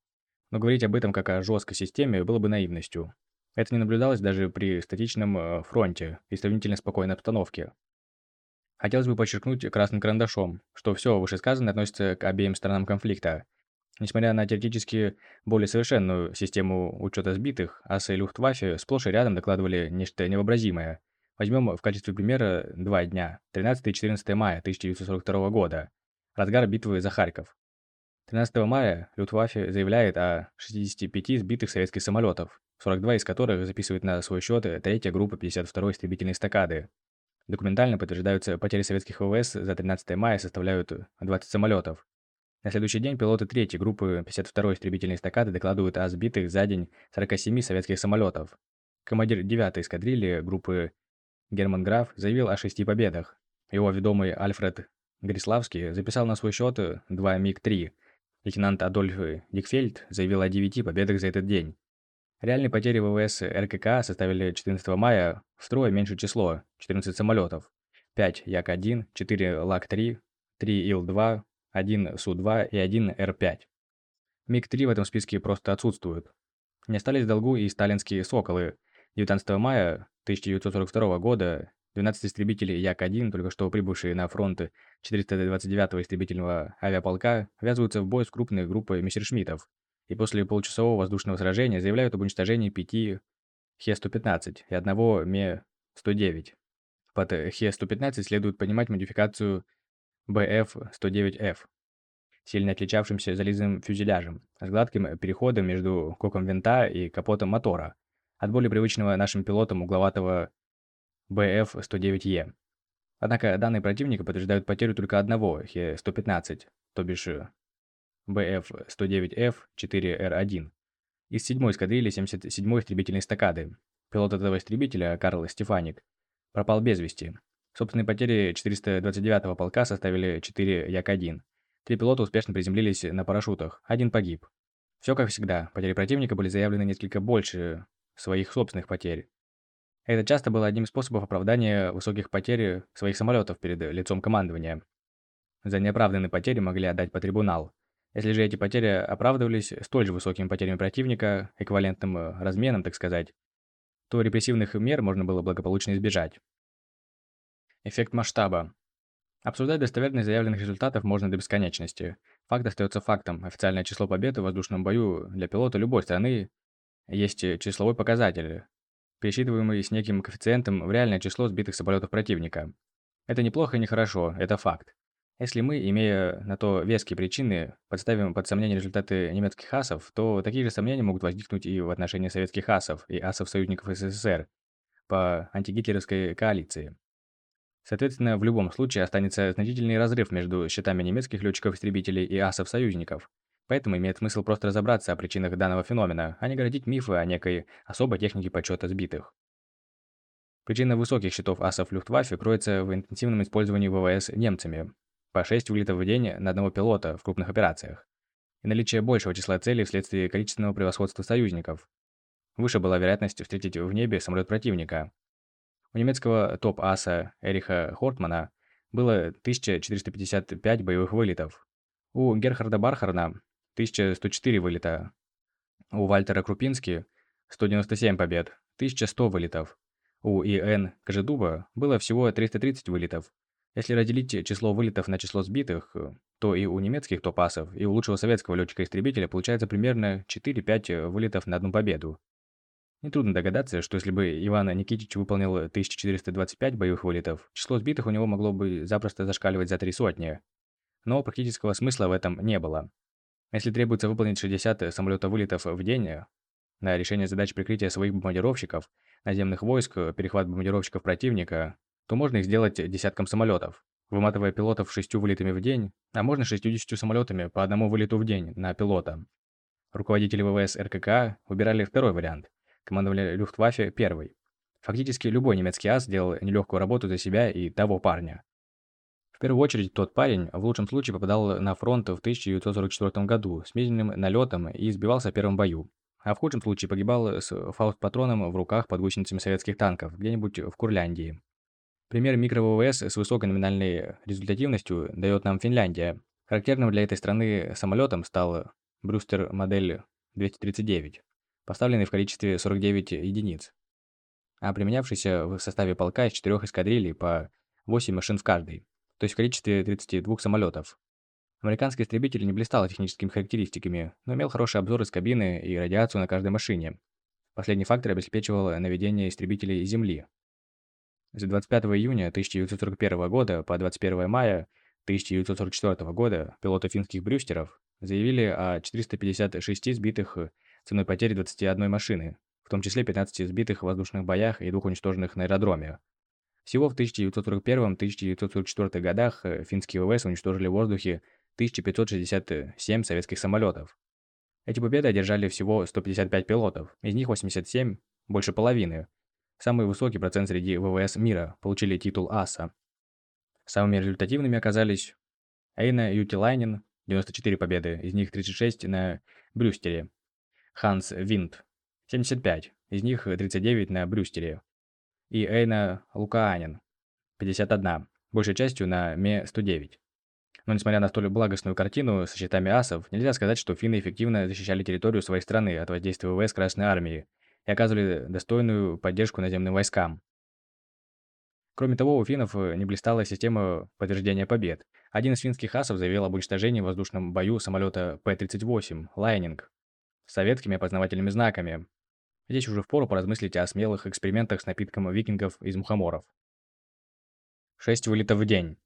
Но говорить об этом как о жесткой системе было бы наивностью. Это не наблюдалось даже при статичном э, фронте и сравнительно спокойной обстановке. Хотелось бы подчеркнуть красным карандашом, что все вышесказанное относится к обеим сторонам конфликта. Несмотря на теоретически более совершенную систему учета сбитых, асы Люфтваффе сплошь и рядом докладывали нечто невообразимое. Возьмем в качестве примера два дня, 13 и 14 мая 1942 года, разгар битвы за Харьков. 13 мая Люфтваффе заявляет о 65 сбитых советских самолетов, 42 из которых записывает на свой счет третья группа 52-й истребительной эстакады. Документально подтверждаются потери советских ВВС за 13 мая составляют 20 самолетов. На следующий день пилоты третьей группы 52-й истребительной эстакады докладывают о сбитых за день 47 советских самолетов. Командир 9-й эскадрильи группы Герман Граф заявил о шести победах. Его ведомый Альфред Гриславский записал на свой счет 2 МиГ-3. Лейтенант Адольф Дикфельд заявил о 9 победах за этот день. Реальные потери ВВС РКК составили 14 мая втрое меньшее число – 14 самолетов. 5 Як-1, 4 Лак-3, 3 Ил-2, 1 Су-2 и 1 Р-5. МиГ-3 в этом списке просто отсутствуют. Не остались в долгу и сталинские «Соколы». 19 мая 1942 года 12 истребителей Як-1, только что прибывшие на фронт 429-го истребительного авиаполка, ввязываются в бой с крупной группой мессершмиттов – и после получасового воздушного сражения заявляют об уничтожении пяти Хе-115 и одного Ме-109. Под Хе-115 следует понимать модификацию БФ-109Ф, сильно отличавшимся зализанным фюзеляжем, с гладким переходом между коком винта и капотом мотора, от более привычного нашим пилотам угловатого Bf-109E. Однако данные противника подтверждают потерю только одного Хе-115, то бишь Bf-109F-4/R1 из 7-й эскадрильи 77-й истребительной эскадры. Пилот этого истребителя, Карл Стефаник, пропал без вести. Собственные потери 429-го полка составили 4 Як-1. Три пилота успешно приземлились на парашютах, один погиб. Все как всегда, потери противника были заявлены несколько больше своих собственных потерь. Это часто было одним из способов оправдания высоких потерь своих самолетов перед лицом командования. За неоправданные потери могли отдать по трибунал. Если же эти потери оправдывались столь же высокими потерями противника, эквивалентным э, разменом, так сказать, то репрессивных мер можно было благополучно избежать. Эффект масштаба. Обсуждать достоверность заявленных результатов можно до бесконечности. Факт остается фактом. Официальное число побед в воздушном бою для пилота любой страны есть числовой показатель, пересчитываемый с неким коэффициентом в реальное число сбитых самолетов противника. Это неплохо и нехорошо, это факт. Если мы, имея на то веские причины, подставим под сомнение результаты немецких асов, то такие же сомнения могут возникнуть и в отношении советских асов и асов союзников СССР. по антигитлеровской коалиции. Соответственно, в любом случае останется значительный разрыв между счетами немецких летчиков-истребителей и асов-союзников. Поэтому имеет смысл просто разобраться о причинах данного феномена, а не городить мифы о некой особой технике подсчета сбитых. Причина высоких счетов асов Люфтваффе кроется в интенсивном использовании ВВС немцами. По 6 вылетов в день на одного пилота в крупных операциях. И наличие большего числа целей вследствие количественного превосходства союзников. Выше была вероятность встретить в небе самолет противника. У немецкого топ-аса Эриха Хортмана было 1455 боевых вылетов. У Герхарда Бархарна 1104 вылета. У Вальтера Крупински 197 побед, 1100 вылетов. У И.Н. Кожедуба было всего 330 вылетов. Если разделить число вылетов на число сбитых, то и у немецких топасов, и у лучшего советского летчика-истребителя получается примерно 4-5 вылетов на одну победу. Нетрудно догадаться, что если бы Иван Никитич выполнил 1425 боевых вылетов, число сбитых у него могло бы запросто зашкаливать за три сотни. Но практического смысла в этом не было. Если требуется выполнить 60 самолета-вылетов в день на решение задач прикрытия своих бомбардировщиков, наземных войск, перехват бомбардировщиков противника, то можно их сделать десятком самолетов, выматывая пилотов шестью вылетами в день, а можно 60 самолетами по одному вылету в день на пилота. Руководители ВВС РКК выбирали второй вариант – командовали Люфтваффе первый. Фактически любой немецкий ас делал нелегкую работу за себя и того парня. Первую очередь, тот парень в лучшем случае попадал на фронт в 1944 году с медленным налетом и избивался в первом бою, а в худшем случае погибал с фауст-патроном в руках под гусеницами советских танков где-нибудь в Курляндии. Пример микро-ВВС с высокой номинальной результативностью дает нам Финляндия. Характерным для этой страны самолетом стал Брюстер модель 239 поставленный в количестве 49 единиц, а применявшийся в составе полка из четырех эскадрилей по 8 машин в каждой, то есть в количестве 32 самолетов. Американский истребитель не блистал техническими характеристиками, но имел хороший обзор из кабины и радиацию на каждой машине. Последний фактор обеспечивал наведение истребителей Земли. С 25 июня 1941 года по 21 мая 1944 года пилоты финских брюстеров заявили о 456 сбитых ценой потери 21 машины, в том числе 15 сбитых в воздушных боях и двух уничтоженных на аэродроме. Всего в 1941-1944 годах э, финские ВВС уничтожили в воздухе 1567 советских самолетов. Эти победы одержали всего 155 пилотов, из них 87, больше половины. Самый высокий процент среди ВВС мира получили титул АСА. Самыми результативными оказались Эйна Ютилайнен, 94 победы, из них 36 на Брюстере, Ханс Винт, 75, из них 39 на Брюстере, и Эйна Лукаанин, 51, большей частью на Ме-109. Но несмотря на столь благостную картину со счетами асов, нельзя сказать, что финны эффективно защищали территорию своей страны от воздействия ВВС Красной Армии и оказывали достойную поддержку наземным войскам. Кроме того, у финнов не блистала система подтверждения побед. Один из финских асов заявил об уничтожении в воздушном бою самолета П-38 «Лайтнинг» с советскими опознавательными знаками. Здесь уже впору поразмыслить о смелых экспериментах с напитком викингов из мухоморов. 6 вылетов в день.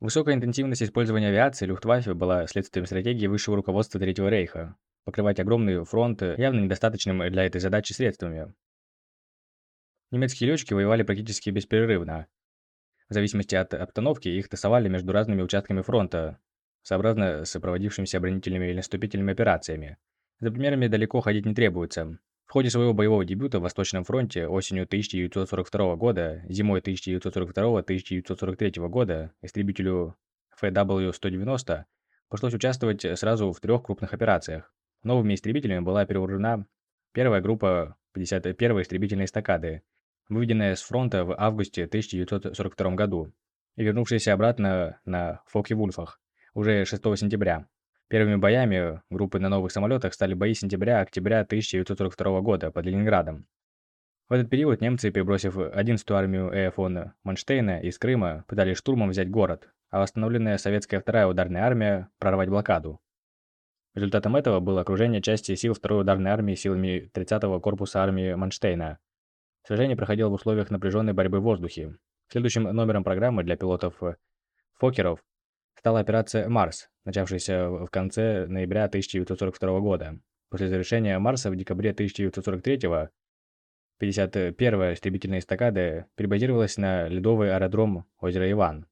Высокая интенсивность использования авиации Люфтваффе была следствием стратегии высшего руководства Третьего Рейха – покрывать огромные фронты явно недостаточным для этой задачи средствами. Немецкие летчики воевали практически беспрерывно. В зависимости от обстановки их тасовали между разными участками фронта, сообразно с оборонительными или наступительными операциями. За примерами далеко ходить не требуется. В ходе своего боевого дебюта в Восточном фронте осенью 1942 года, зимой 1942-1943 года истребителю FW-190 пришлось участвовать сразу в трех крупных операциях. Новыми истребителями была перевооружена первая группа 51-й истребительной эстакады, выведенная с фронта в августе 1942 году и вернувшаяся обратно на Фоке-Вульфах уже 6 сентября. Первыми боями группы на новых самолетах стали бои сентября-октября 1942 года под Ленинградом. В этот период немцы, перебросив 11-ю армию Э. Манштейна из Крыма, пытались штурмом взять город, а восстановленная советская вторая ударная армия прорвать блокаду. Результатом этого было окружение части сил второй ударной армии силами 30-го корпуса армии Манштейна. Сражение проходило в условиях напряженной борьбы в воздухе. Следующим номером программы для пилотов Фокеров стала операция «Марс», начавшаяся в конце ноября 1942 года. После завершения Марса в декабре 1943 51-я истребительная эстакада перебазировалась на ледовый аэродром озера Иван.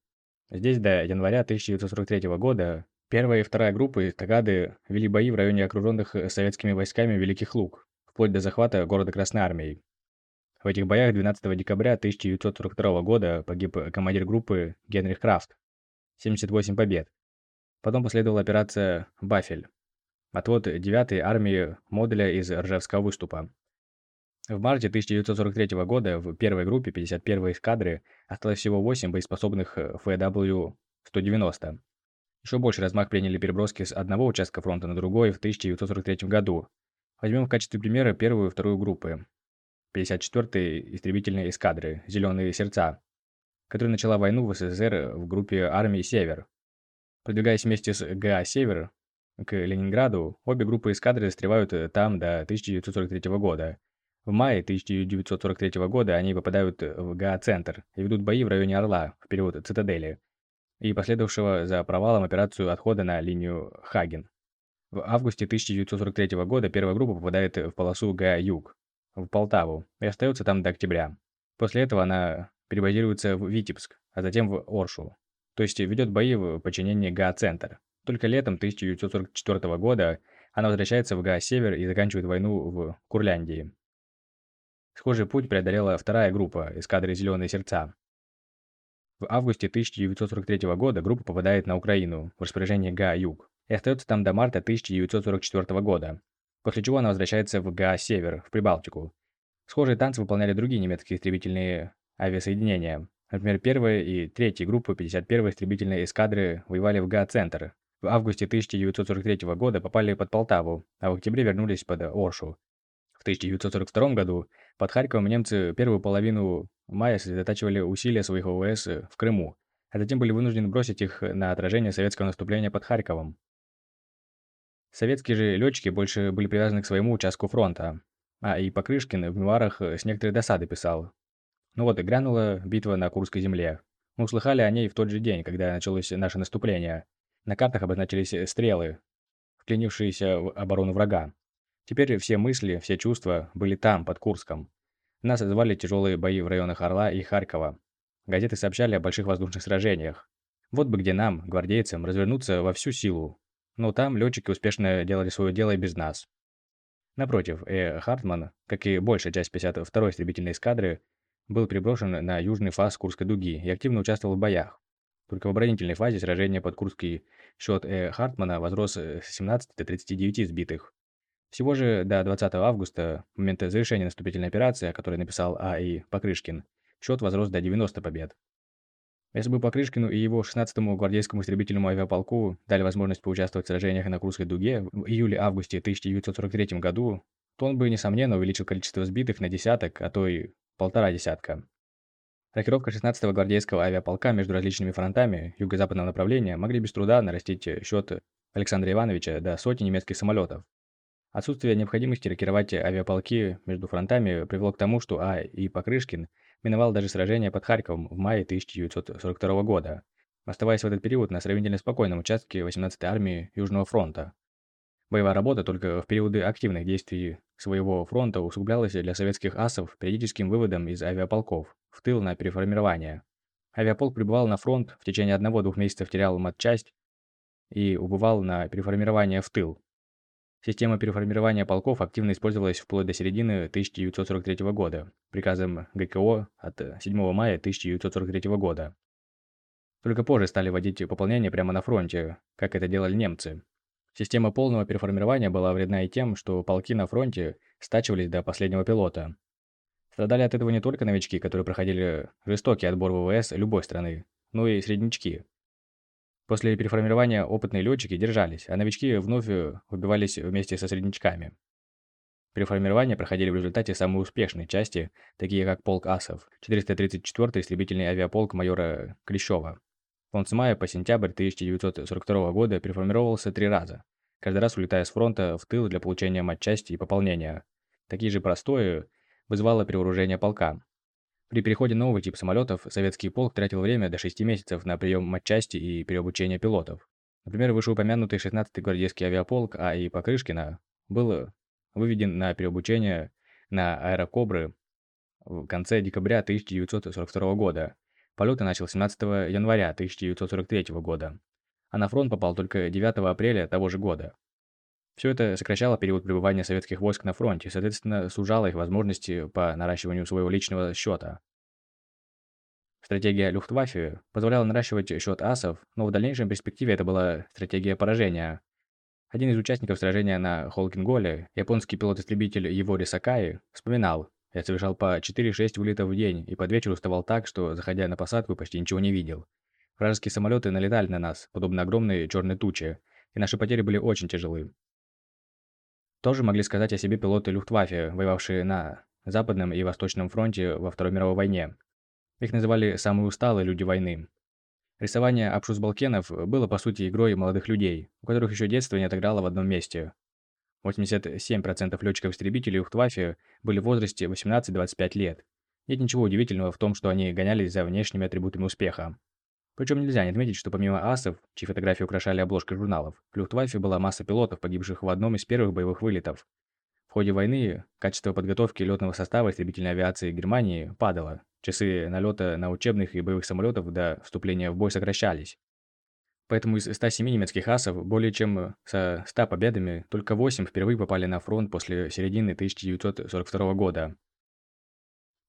Здесь до января 1943 года первая и вторая группы эстакады вели бои в районе окруженных советскими войсками Великих Луг, вплоть до захвата города Красной Армией. В этих боях 12 декабря 1942 года погиб командир группы Генрих Крафт. 78 побед. Потом последовала операция «Бафель». Отвод 9-й армии модуля из Ржевского выступа. В марте 1943 года в первой группе 51-й эскадры осталось всего 8 боеспособных ФW-190. Еще больше размах приняли переброски с одного участка фронта на другой в 1943 году. Возьмем в качестве примера первую и вторую группы. 54-й истребительной эскадры «Зеленые сердца», которая начала войну в СССР в группе армии «Север». Продвигаясь вместе с ГА «Север» к Ленинграду, обе группы эскадры застревают там до 1943 года. В мае 1943 года они попадают в ГА-центр и ведут бои в районе Орла, в период цитадели, и последовавшего за провалом операцию отхода на линию Хаген. В августе 1943 года первая группа попадает в полосу ГА-Юг, в Полтаву, и остается там до октября. После этого она перебазируется в Витебск, а затем в Оршу, то есть ведет бои в подчинении ГА-центр. Только летом 1944 года она возвращается в ГА-Север и заканчивает войну в Курляндии. Схожий путь преодолела вторая группа эскадры «Зеленые сердца». В августе 1943 года группа попадает на Украину в распоряжение ГА-Юг и остается там до марта 1944 года, после чего она возвращается в ГА-Север, в Прибалтику. Схожие танцы выполняли другие немецкие истребительные авиасоединения. Например, первая и третья группы 51-й истребительной эскадры воевали в ГА-центр. В августе 1943 года попали под Полтаву, а в октябре вернулись под Оршу. В 1942 году под Харьковом немцы первую половину мая сосредотачивали усилия своих ВВС в Крыму, а затем были вынуждены бросить их на отражение советского наступления под Харьковом. Советские же летчики больше были привязаны к своему участку фронта, а и Покрышкин в мемуарах с некоторой досады писал. Ну вот и грянула битва на Курской земле. Мы услыхали о ней в тот же день, когда началось наше наступление. На картах обозначились стрелы, вклинившиеся в оборону врага. Теперь все мысли, все чувства были там, под Курском. Нас звали тяжелые бои в районах Орла и Харькова. Газеты сообщали о больших воздушных сражениях. Вот бы где нам, гвардейцам, развернуться во всю силу, но там летчики успешно делали свое дело и без нас. Напротив, Э. Хартман, как и большая часть 52-й истребительной эскадры, был переброшен на южный фаз Курской дуги и активно участвовал в боях. Только в оборонительной фазе сражения под Курский счет Э. Хартмана возрос с 17 до 39 сбитых. Всего же до 20 августа, момента завершения наступительной операции, о которой написал А. И. Покрышкин, счет возрос до 90 побед. Если бы Покрышкину и его 16-му гвардейскому истребительному авиаполку дали возможность поучаствовать в сражениях на Курской дуге в июле-августе 1943 году, то он бы, несомненно, увеличил количество сбитых на десяток, а то и полтора десятка. Рокировка 16-го гвардейского авиаполка между различными фронтами юго-западного направления могли без труда нарастить счет Александра Ивановича до сотни немецких самолетов. Отсутствие необходимости рокировать авиаполки между фронтами привело к тому, что А. и Покрышкин – миновал даже сражение под Харьковом в мае 1942 года, оставаясь в этот период на сравнительно спокойном участке 18-й армии Южного фронта. Боевая работа только в периоды активных действий своего фронта усугублялась для советских асов периодическим выводом из авиаполков в тыл на переформирование. Авиаполк прибывал на фронт, в течение одного-двух месяцев терял матчасть и убывал на переформирование в тыл. Система переформирования полков активно использовалась вплоть до середины 1943 года приказом ГКО от 7 мая 1943 года. Только позже стали вводить пополнение прямо на фронте, как это делали немцы. Система полного переформирования была вредна и тем, что полки на фронте стачивались до последнего пилота. Страдали от этого не только новички, которые проходили жестокий отбор ВВС любой страны, но и среднячки, После переформирования опытные летчики держались, а новички вновь э, убивались вместе со среднячками. Переформирования проходили в результате самые успешные части, такие как полк асов, 434-й истребительный авиаполк майора Клещева. Он с мая по сентябрь 1942 года переформировался три раза, каждый раз улетая с фронта в тыл для получения матчасти и пополнения. Такие же простои вызвало перевооружение полка, при переходе на новый тип самолетов советский полк тратил время до 6 месяцев на прием матчасти и переобучение пилотов. Например, вышеупомянутый 16-й гвардейский авиаполк А.И. Покрышкина был выведен на переобучение на аэрокобры в конце декабря 1942 года. Полеты начал 17 января 1943 года, а на фронт попал только 9 апреля того же года. Все это сокращало период пребывания советских войск на фронте, соответственно, сужало их возможности по наращиванию своего личного счета. Стратегия Люфтваффе позволяла наращивать счет асов, но в дальнейшем перспективе это была стратегия поражения. Один из участников сражения на Холкинголе, японский пилот-истребитель Евори Сакаи, вспоминал, «Я совершал по 4-6 вылетов в день и под вечер уставал так, что, заходя на посадку, почти ничего не видел. Вражеские самолеты налетали на нас, подобно огромной черной туче, и наши потери были очень тяжелы. Тоже могли сказать о себе пилоты Люфтваффе, воевавшие на Западном и Восточном фронте во Второй мировой войне. Их называли «самые усталые люди войны». Рисование обшус-балкенов было по сути игрой молодых людей, у которых еще детство не отыграло в одном месте. 87% летчиков-истребителей Люфтваффе были в возрасте 18-25 лет. Нет ничего удивительного в том, что они гонялись за внешними атрибутами успеха. Причем нельзя не отметить, что помимо асов, чьи фотографии украшали обложки журналов, в Люфтваффе была масса пилотов, погибших в одном из первых боевых вылетов. В ходе войны качество подготовки летного состава истребительной авиации Германии падало. Часы налета на учебных и боевых самолетов до вступления в бой сокращались. Поэтому из 107 немецких асов более чем со 100 победами только 8 впервые попали на фронт после середины 1942 года.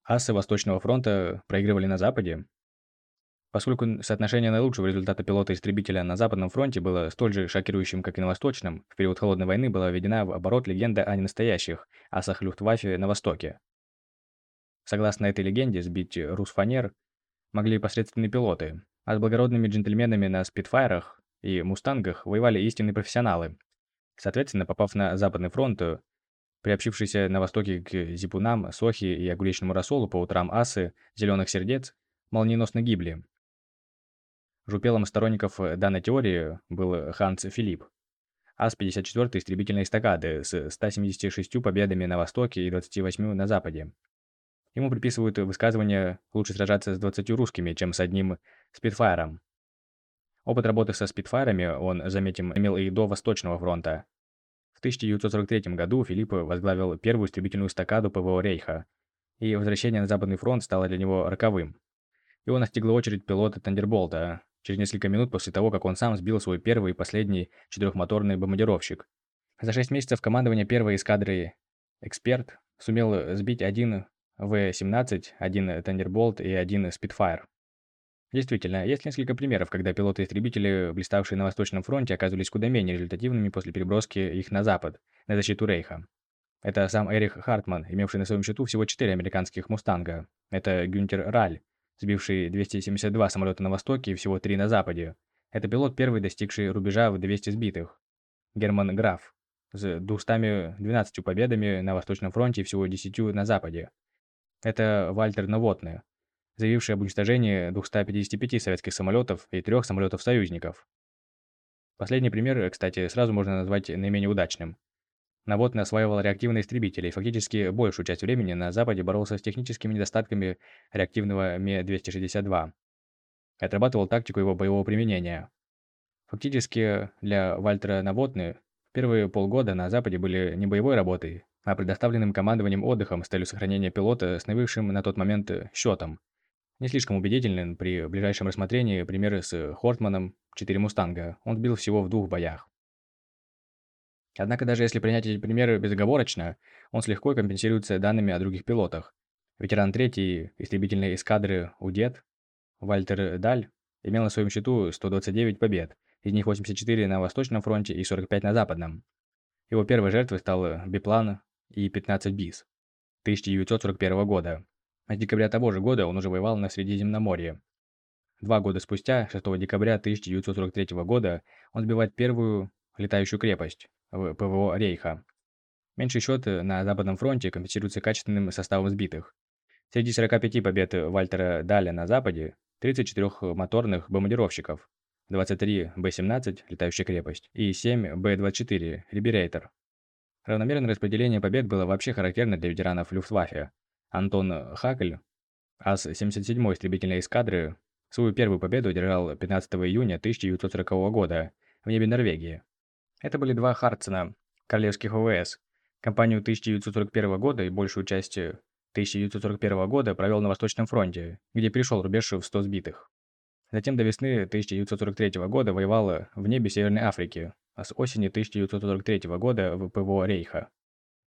Асы Восточного фронта проигрывали на Западе, Поскольку соотношение наилучшего результата пилота-истребителя на Западном фронте было столь же шокирующим, как и на Восточном, в период Холодной войны была введена в оборот легенда о ненастоящих асах Люфтваффе на Востоке. Согласно этой легенде, сбить Русфанер могли посредственные пилоты, а с благородными джентльменами на спидфайрах и мустангах воевали истинные профессионалы. Соответственно, попав на Западный фронт, приобщившиеся на Востоке к зипунам, сохи и огуречному рассолу по утрам асы зеленых сердец, молниеносно гибли, Жупелом сторонников э, данной теории был Ханс Филипп. АС-54 истребительной эстакады с 176 победами на Востоке и 28 на Западе. Ему приписывают высказывание «лучше сражаться с 20 русскими, чем с одним спидфайром». Опыт работы со спидфайрами он, заметим, имел и до Восточного фронта. В 1943 году Филипп возглавил первую истребительную эстакаду ПВО Рейха, и возвращение на Западный фронт стало для него роковым. Его настигла очередь пилота Тандерболта, через несколько минут после того, как он сам сбил свой первый и последний четырехмоторный бомбардировщик. За шесть месяцев командования первой эскадры «Эксперт» сумел сбить один В-17, один Thunderbolt и один Spitfire. Действительно, есть несколько примеров, когда пилоты-истребители, блиставшие на Восточном фронте, оказывались куда менее результативными после переброски их на Запад, на защиту Рейха. Это сам Эрих Хартман, имевший на своем счету всего четыре американских «Мустанга». Это Гюнтер Раль, сбивший 272 самолета на востоке и всего 3 на западе. Это пилот первый, достигший рубежа в 200 сбитых. Герман Граф с 212 победами на Восточном фронте и всего 10 на западе. Это Вальтер Новотный, заявивший об уничтожении 255 советских самолетов и трех самолетов союзников. Последний пример, кстати, сразу можно назвать наименее удачным. Наводный осваивал реактивные истребители и фактически большую часть времени на Западе боролся с техническими недостатками реактивного Ме-262. Отрабатывал тактику его боевого применения. Фактически для Вальтера Наводны первые полгода на Западе были не боевой работой, а предоставленным командованием отдыхом с целью сохранения пилота наивысшим на тот момент счетом. Не слишком убедителен при ближайшем рассмотрении примеры с Хортманом 4 «Мустанга». Он сбил всего в двух боях. Однако даже если принять эти примеры безоговорочно, он с легко компенсируется данными о других пилотах. Ветеран третьей истребительной эскадры «Удет» Вальтер Даль имел на своем счету 129 побед, из них 84 на Восточном фронте и 45 на Западном. Его первой жертвой стал биплан И-15 БИС 1941 года. С декабря того же года он уже воевал на Средиземноморье. Два года спустя, 6 декабря 1943 года, он сбивает первую летающую крепость в ПВО Рейха. Меньший счет на Западном фронте компенсируется качественным составом сбитых. Среди 45 побед Вальтера Даля на Западе 34 моторных бомбардировщиков, 23 Б-17 «Летающая крепость» и 7 Б-24 «Либерейтер». Равномерное распределение побед было вообще характерно для ветеранов Люфтваффе. Антон Хакль, ас 77-й истребительной эскадры, свою первую победу одержал 15 июня 1940 года в небе Норвегии. Это были два Хартсена, королевских ВВС, компанию 1941 года и большую часть 1941 года провел на Восточном фронте, где перешел рубеж в 100 сбитых. Затем до весны 1943 года воевал в небе Северной Африки, а с осени 1943 года в ПВО Рейха.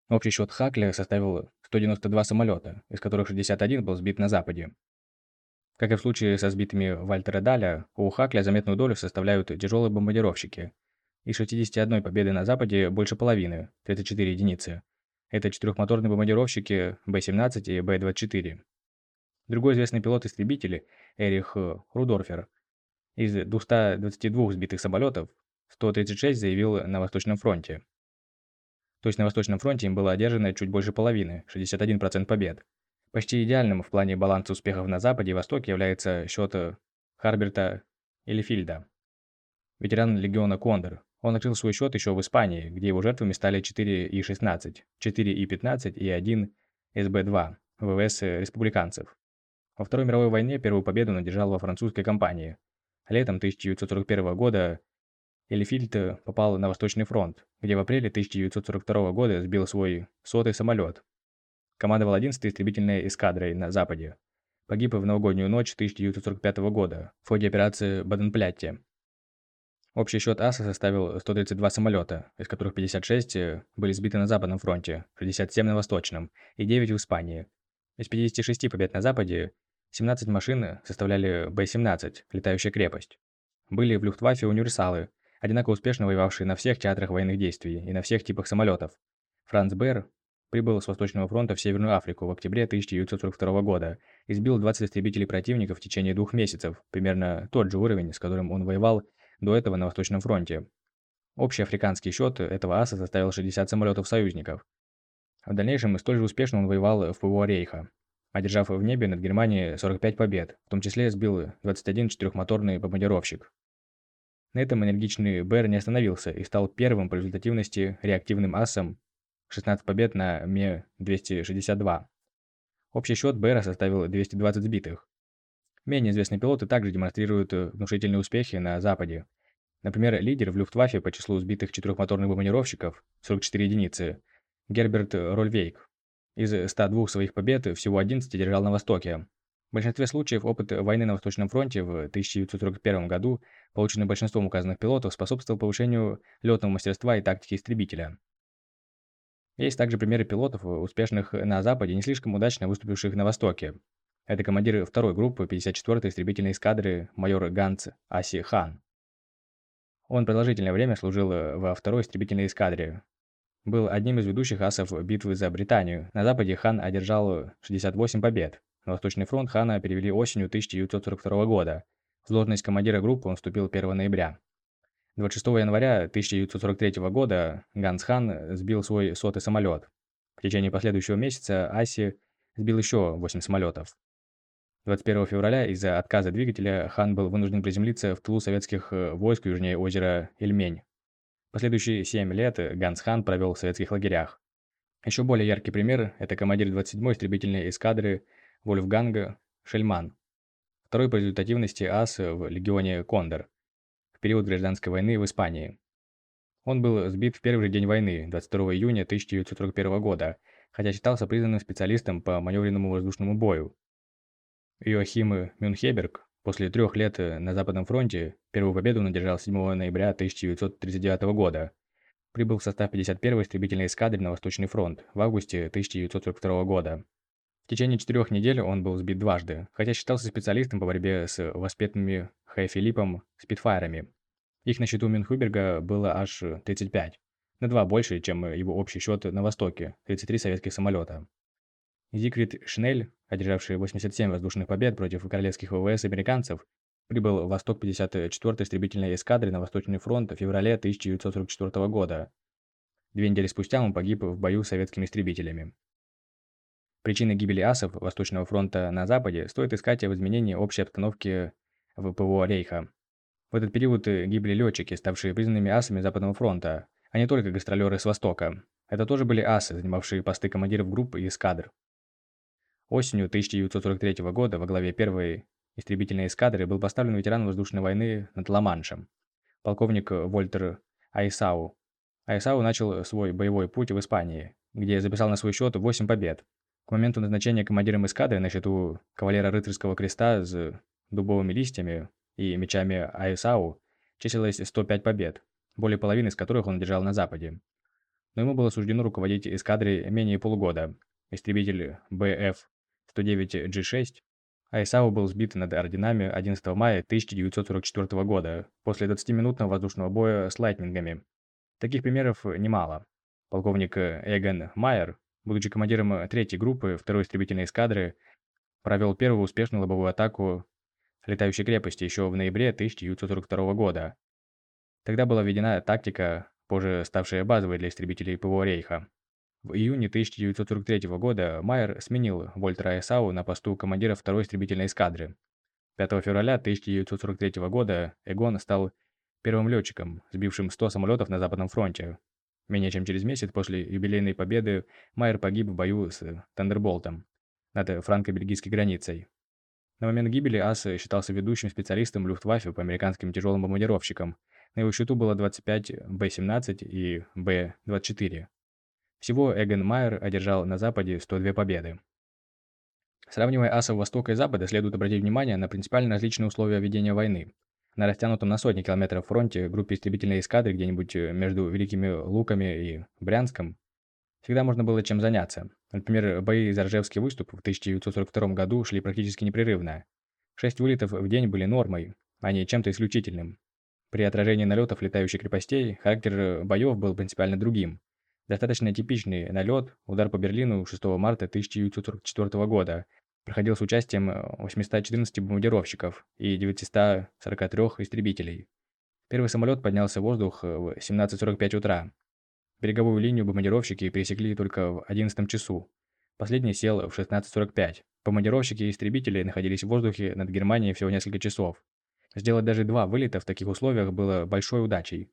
Общий счет Хакля составил 192 самолета, из которых 61 был сбит на Западе. Как и в случае со сбитыми Вальтера Даля, у Хакля заметную долю составляют тяжелые бомбардировщики. Из 61 победы на Западе больше половины, 34 единицы. Это четырехмоторные бомбардировщики Б-17 и Б-24. Другой известный пилот-истребитель Эрих Рудорфер из 222 сбитых самолетов 136 заявил на Восточном фронте. То есть на Восточном фронте им было одержано чуть больше половины, 61% побед. Почти идеальным в плане баланса успехов на Западе и Востоке является счет Харберта Элифильда, ветеран легиона Кондор. Он открыл свой счет еще в Испании, где его жертвами стали 4 И-16, 4 И-15 и 1 СБ-2 ВВС республиканцев. Во Второй мировой войне первую победу он одержал во французской кампании. Летом 1941 года Эльфильд попал на Восточный фронт, где в апреле 1942 года сбил свой сотый самолет. Командовал 11-й истребительной эскадрой на Западе. Погиб в новогоднюю ночь 1945 года в ходе операции Баденплятте. Общий счет АСА составил 132 самолета, из которых 56 были сбиты на Западном фронте, 67 на Восточном и 9 в Испании. Из 56 побед на Западе 17 машин составляли Б-17, летающая крепость. Были в Люфтваффе универсалы, одинаково успешно воевавшие на всех театрах военных действий и на всех типах самолетов. Франц Бер прибыл с Восточного фронта в Северную Африку в октябре 1942 года и сбил 20 истребителей противника в течение двух месяцев, примерно тот же уровень, с которым он воевал до этого на Восточном фронте. Общий африканский счет этого аса составил 60 самолетов союзников. В дальнейшем столь же успешно он воевал в ПВО Рейха одержав в небе над Германией 45 побед, в том числе сбил 21 четырехмоторный бомбардировщик. На этом энергичный БР не остановился и стал первым по результативности реактивным асом 16 побед на Ме-262. Общий счет БР составил 220 сбитых. Менее известные пилоты также демонстрируют внушительные успехи на Западе. Например, лидер в Люфтваффе по числу сбитых четырехмоторных бомбардировщиков 44 единицы Герберт Рольвейк из 102 своих побед всего 11 держал на Востоке. В большинстве случаев опыт войны на Восточном фронте в 1941 году, полученный большинством указанных пилотов, способствовал повышению летного мастерства и тактики истребителя. Есть также примеры пилотов, успешных на Западе, не слишком удачно выступивших на Востоке. Это командир второй группы 54-й истребительной эскадры майор Ганц Аси Хан. Он продолжительное время служил во второй истребительной эскадре, был одним из ведущих асов битвы за Британию. На Западе хан одержал 68 побед. На Восточный фронт хана перевели осенью 1942 года. В должность командира группы он вступил 1 ноября. 26 января 1943 года Ганс Хан сбил свой сотый самолет. В течение последующего месяца Аси сбил еще 8 самолетов. 21 февраля из-за отказа двигателя Хан был вынужден приземлиться в тылу советских войск южнее озера Эльмень. Последующие 7 лет Ганс Хан провел в советских лагерях. Еще более яркий пример – это командир 27-й истребительной эскадры Вольфганга Шельман, второй по результативности ас в легионе Кондор в период гражданской войны в Испании. Он был сбит в первый же день войны, 22 июня 1941 года, хотя считался признанным специалистом по маневренному воздушному бою. Йоахим Мюнхеберг После трех лет на Западном фронте первую победу он одержал 7 ноября 1939 года. Прибыл в состав 51-й истребительной эскадры на Восточный фронт в августе 1942 года. В течение четырех недель он был сбит дважды, хотя считался специалистом по борьбе с воспетными Хай Филиппом спидфайрами. Их на счету Минхуберга было аж 35, на два больше, чем его общий счет на Востоке – 33 советских самолета. Зигфрид Шнель, одержавший 87 воздушных побед против королевских ВВС американцев, прибыл в Восток 54-й истребительной эскадре на Восточный фронт в феврале 1944 года. Две недели спустя он погиб в бою с советскими истребителями. Причины гибели асов Восточного фронта на Западе стоит искать в изменении общей обстановки в ПВО Рейха. В этот период гибли летчики, ставшие признанными асами Западного фронта, а не только гастролеры с Востока. Это тоже были асы, занимавшие посты командиров групп и эскадр. Осенью 1943 года во главе первой истребительной эскадры был поставлен ветеран воздушной войны над Ла-Маншем, полковник Вольтер Айсау. Айсау начал свой боевой путь в Испании, где записал на свой счет 8 побед. К моменту назначения командиром эскадры на счету кавалера рыцарского креста с дубовыми листьями и мечами Айсау числилось 105 побед, более половины из которых он одержал на Западе. Но ему было суждено руководить эскадрой менее полугода. Истребитель БФ-109G6 Айсау был сбит над орденами 11 мая 1944 года после 20-минутного воздушного боя с лайтнингами. Таких примеров немало. Полковник Эгон Майер, будучи командиром третьей группы второй истребительной эскадры, провел первую успешную лобовую атаку летающей крепости еще в ноябре 1942 года. Тогда была введена тактика, позже ставшая базовой для истребителей ПВО Рейха. В июне 1943 года Майер сменил Вольтера Эсау на посту командира второй истребительной эскадры. 5 февраля 1943 года Эгон стал первым летчиком, сбившим 100 самолетов на Западном фронте. Менее чем через месяц после юбилейной победы Майер погиб в бою с Тандерболтом над франко-бельгийской границей. На момент гибели Ас считался ведущим специалистом Люфтваффе по американским тяжелым бомбардировщикам. На его счету было 25 Б-17 и Б-24. Всего Эгон Майер одержал на Западе 102 победы. Сравнивая асов Востока и Запада, следует обратить внимание на принципиально различные условия ведения войны. На растянутом на сотни километров фронте группе истребительной эскадры где-нибудь между Великими Луками и Брянском Всегда можно было чем заняться. Например, бои за Ржевский выступ в 1942 году шли практически непрерывно. Шесть вылетов в день были нормой, а не чем-то исключительным. При отражении налетов летающих крепостей характер боев был принципиально другим. Достаточно типичный налет, удар по Берлину 6 марта 1944 года, проходил с участием 814 бомбардировщиков и 943 истребителей. Первый самолет поднялся в воздух в 17.45 утра, Береговую линию бомбардировщики пересекли только в 11 часу. Последний сел в 16.45. Бомбардировщики и истребители находились в воздухе над Германией всего несколько часов. Сделать даже два вылета в таких условиях было большой удачей.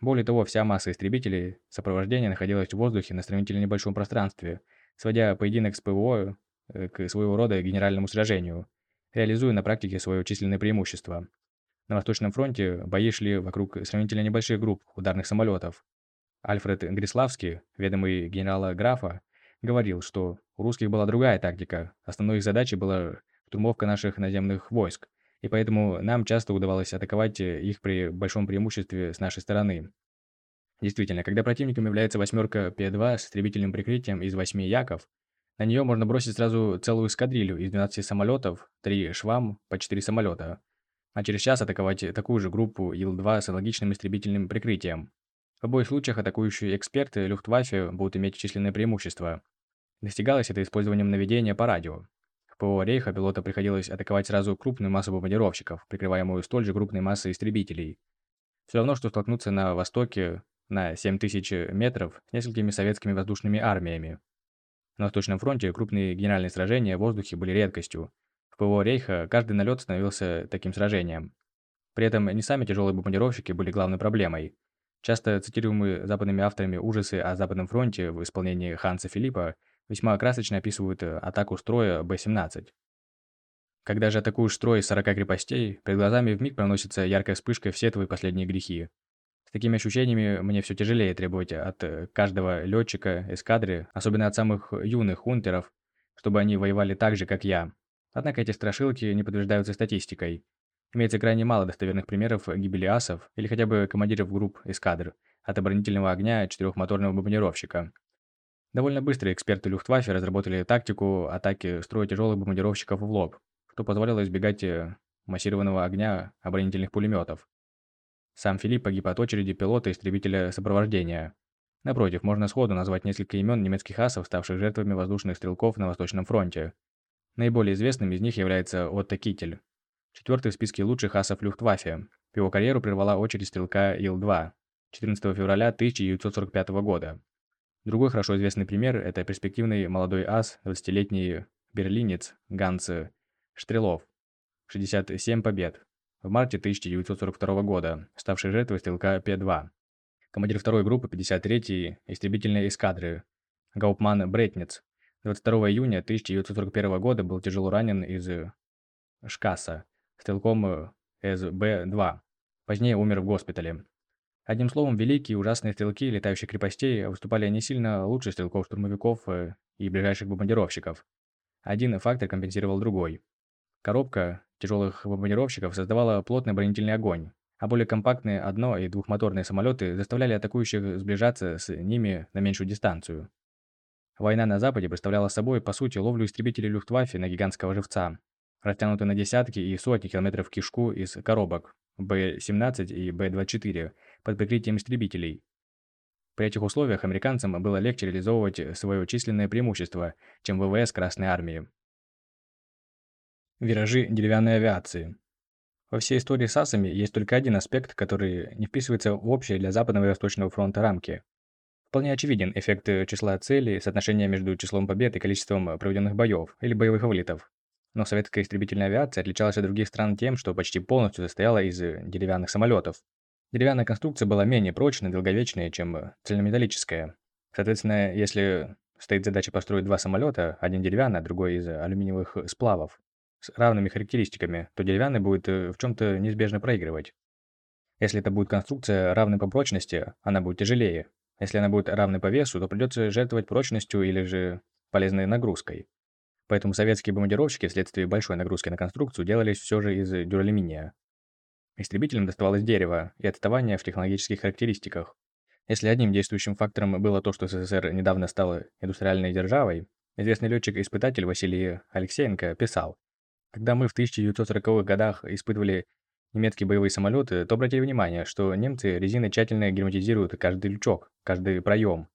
Более того, вся масса истребителей сопровождения находилась в воздухе на сравнительно небольшом пространстве, сводя поединок с ПВО э, к своего рода генеральному сражению, реализуя на практике свое численное преимущество. На Восточном фронте бои шли вокруг сравнительно небольших групп ударных самолетов, Альфред Гриславский, ведомый генерала Графа, говорил, что у русских была другая тактика. Основной их задачей была штурмовка наших наземных войск, и поэтому нам часто удавалось атаковать их при большом преимуществе с нашей стороны. Действительно, когда противником является восьмерка П-2 с истребительным прикрытием из восьми яков, на нее можно бросить сразу целую эскадрилью из 12 самолетов, 3 швам по 4 самолета, а через час атаковать такую же группу Ил-2 с аналогичным истребительным прикрытием. В обоих случаях атакующие эксперты Люфтваффе будут иметь численное преимущество. Достигалось это использованием наведения по радио. В ПВО Рейха пилота приходилось атаковать сразу крупную массу бомбардировщиков, прикрываемую столь же крупной массой истребителей. Все равно, что столкнуться на востоке на 7000 метров с несколькими советскими воздушными армиями. На Восточном фронте крупные генеральные сражения в воздухе были редкостью. В ПВО Рейха каждый налет становился таким сражением. При этом не сами тяжелые бомбардировщики были главной проблемой. Часто цитируемые западными авторами ужасы о Западном фронте в исполнении Ханса Филиппа весьма красочно описывают э, атаку строя Б-17. Когда же атакуешь строй из 40 крепостей, перед глазами вмиг проносится яркая вспышка все твои последние грехи. С такими ощущениями мне все тяжелее требовать от э, каждого летчика эскадры, особенно от самых юных хунтеров, чтобы они воевали так же, как я. Однако эти страшилки не подтверждаются статистикой. Имеется крайне мало достоверных примеров гибели асов или хотя бы командиров групп эскадр от оборонительного огня четырехмоторного бомбардировщика. Довольно быстро эксперты Люфтваффе разработали тактику атаки строя тяжелых бомбардировщиков в лоб, что позволяло избегать э, массированного огня оборонительных пулеметов. Сам Филипп погиб от очереди пилота истребителя сопровождения. Напротив, можно сходу назвать несколько имен немецких асов, ставших жертвами воздушных стрелков на Восточном фронте. Наиболее известным из них является Отто Китель, Четвертый в списке лучших асов Люфтваффе. Его карьеру прервала очередь стрелка Ил-2 14 февраля 1945 года. Другой хорошо известный пример – это перспективный молодой ас, 20-летний берлинец Ганс Штрелов. 67 побед. В марте 1942 года, ставший жертвой стрелка П-2. Командир второй группы 53-й истребительной эскадры Гаупман Бретнец. 22 июня 1941 года был тяжело ранен из Шкаса стрелком э, СБ-2. Позднее умер в госпитале. Одним словом, великие ужасные стрелки летающих крепостей выступали не сильно лучше стрелков-штурмовиков э, и ближайших бомбардировщиков. Один фактор компенсировал другой. Коробка тяжелых бомбардировщиков создавала плотный бронительный огонь, а более компактные одно- и двухмоторные самолеты заставляли атакующих сближаться с ними на меньшую дистанцию. Война на Западе представляла собой, по сути, ловлю истребителей Люфтваффе на гигантского живца, растянутую на десятки и сотни километров кишку из коробок Б-17 и Б-24 под прикрытием истребителей. При этих условиях американцам было легче реализовывать свое численное преимущество, чем ВВС Красной Армии. Виражи деревянной авиации Во всей истории с асами есть только один аспект, который не вписывается в общее для Западного и Восточного фронта рамки. Вполне очевиден эффект числа целей, соотношение между числом побед и количеством проведенных боев или боевых вылетов. Но советская истребительная авиация отличалась от других стран тем, что почти полностью состояла из деревянных самолетов. Деревянная конструкция была менее прочной и долговечной, чем цельнометаллическая. Соответственно, если стоит задача построить два самолета, один деревянный, а другой из алюминиевых сплавов, с равными характеристиками, то деревянный будет э, в чем-то неизбежно проигрывать. Если это будет конструкция равной по прочности, она будет тяжелее. Если она будет равной по весу, то придется жертвовать прочностью или же полезной нагрузкой. Поэтому советские бомбардировщики вследствие большой нагрузки на конструкцию делались все же из дюралюминия. Истребителям доставалось дерево и отставание в технологических характеристиках. Если одним действующим фактором было то, что СССР недавно стал индустриальной державой, известный летчик-испытатель Василий Алексеенко писал, «Когда мы в 1940-х годах испытывали немецкие боевые самолеты, то обратили внимание, что немцы резиной тщательно герметизируют каждый лючок, каждый проем.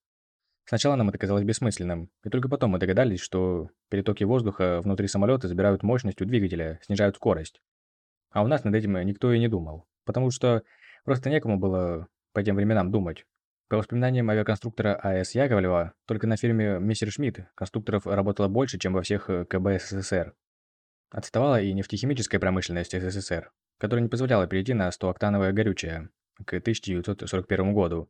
Сначала нам это казалось бессмысленным, и только потом мы догадались, что перетоки воздуха внутри самолета забирают мощность у двигателя, снижают скорость. А у нас над этим никто и не думал, потому что просто некому было по тем временам думать. По воспоминаниям авиаконструктора А.С. Яковлева, только на фирме Мессершмитт конструкторов работало больше, чем во всех КБ СССР. Отставала и нефтехимическая промышленность СССР, которая не позволяла перейти на 100-октановое горючее к 1941 году.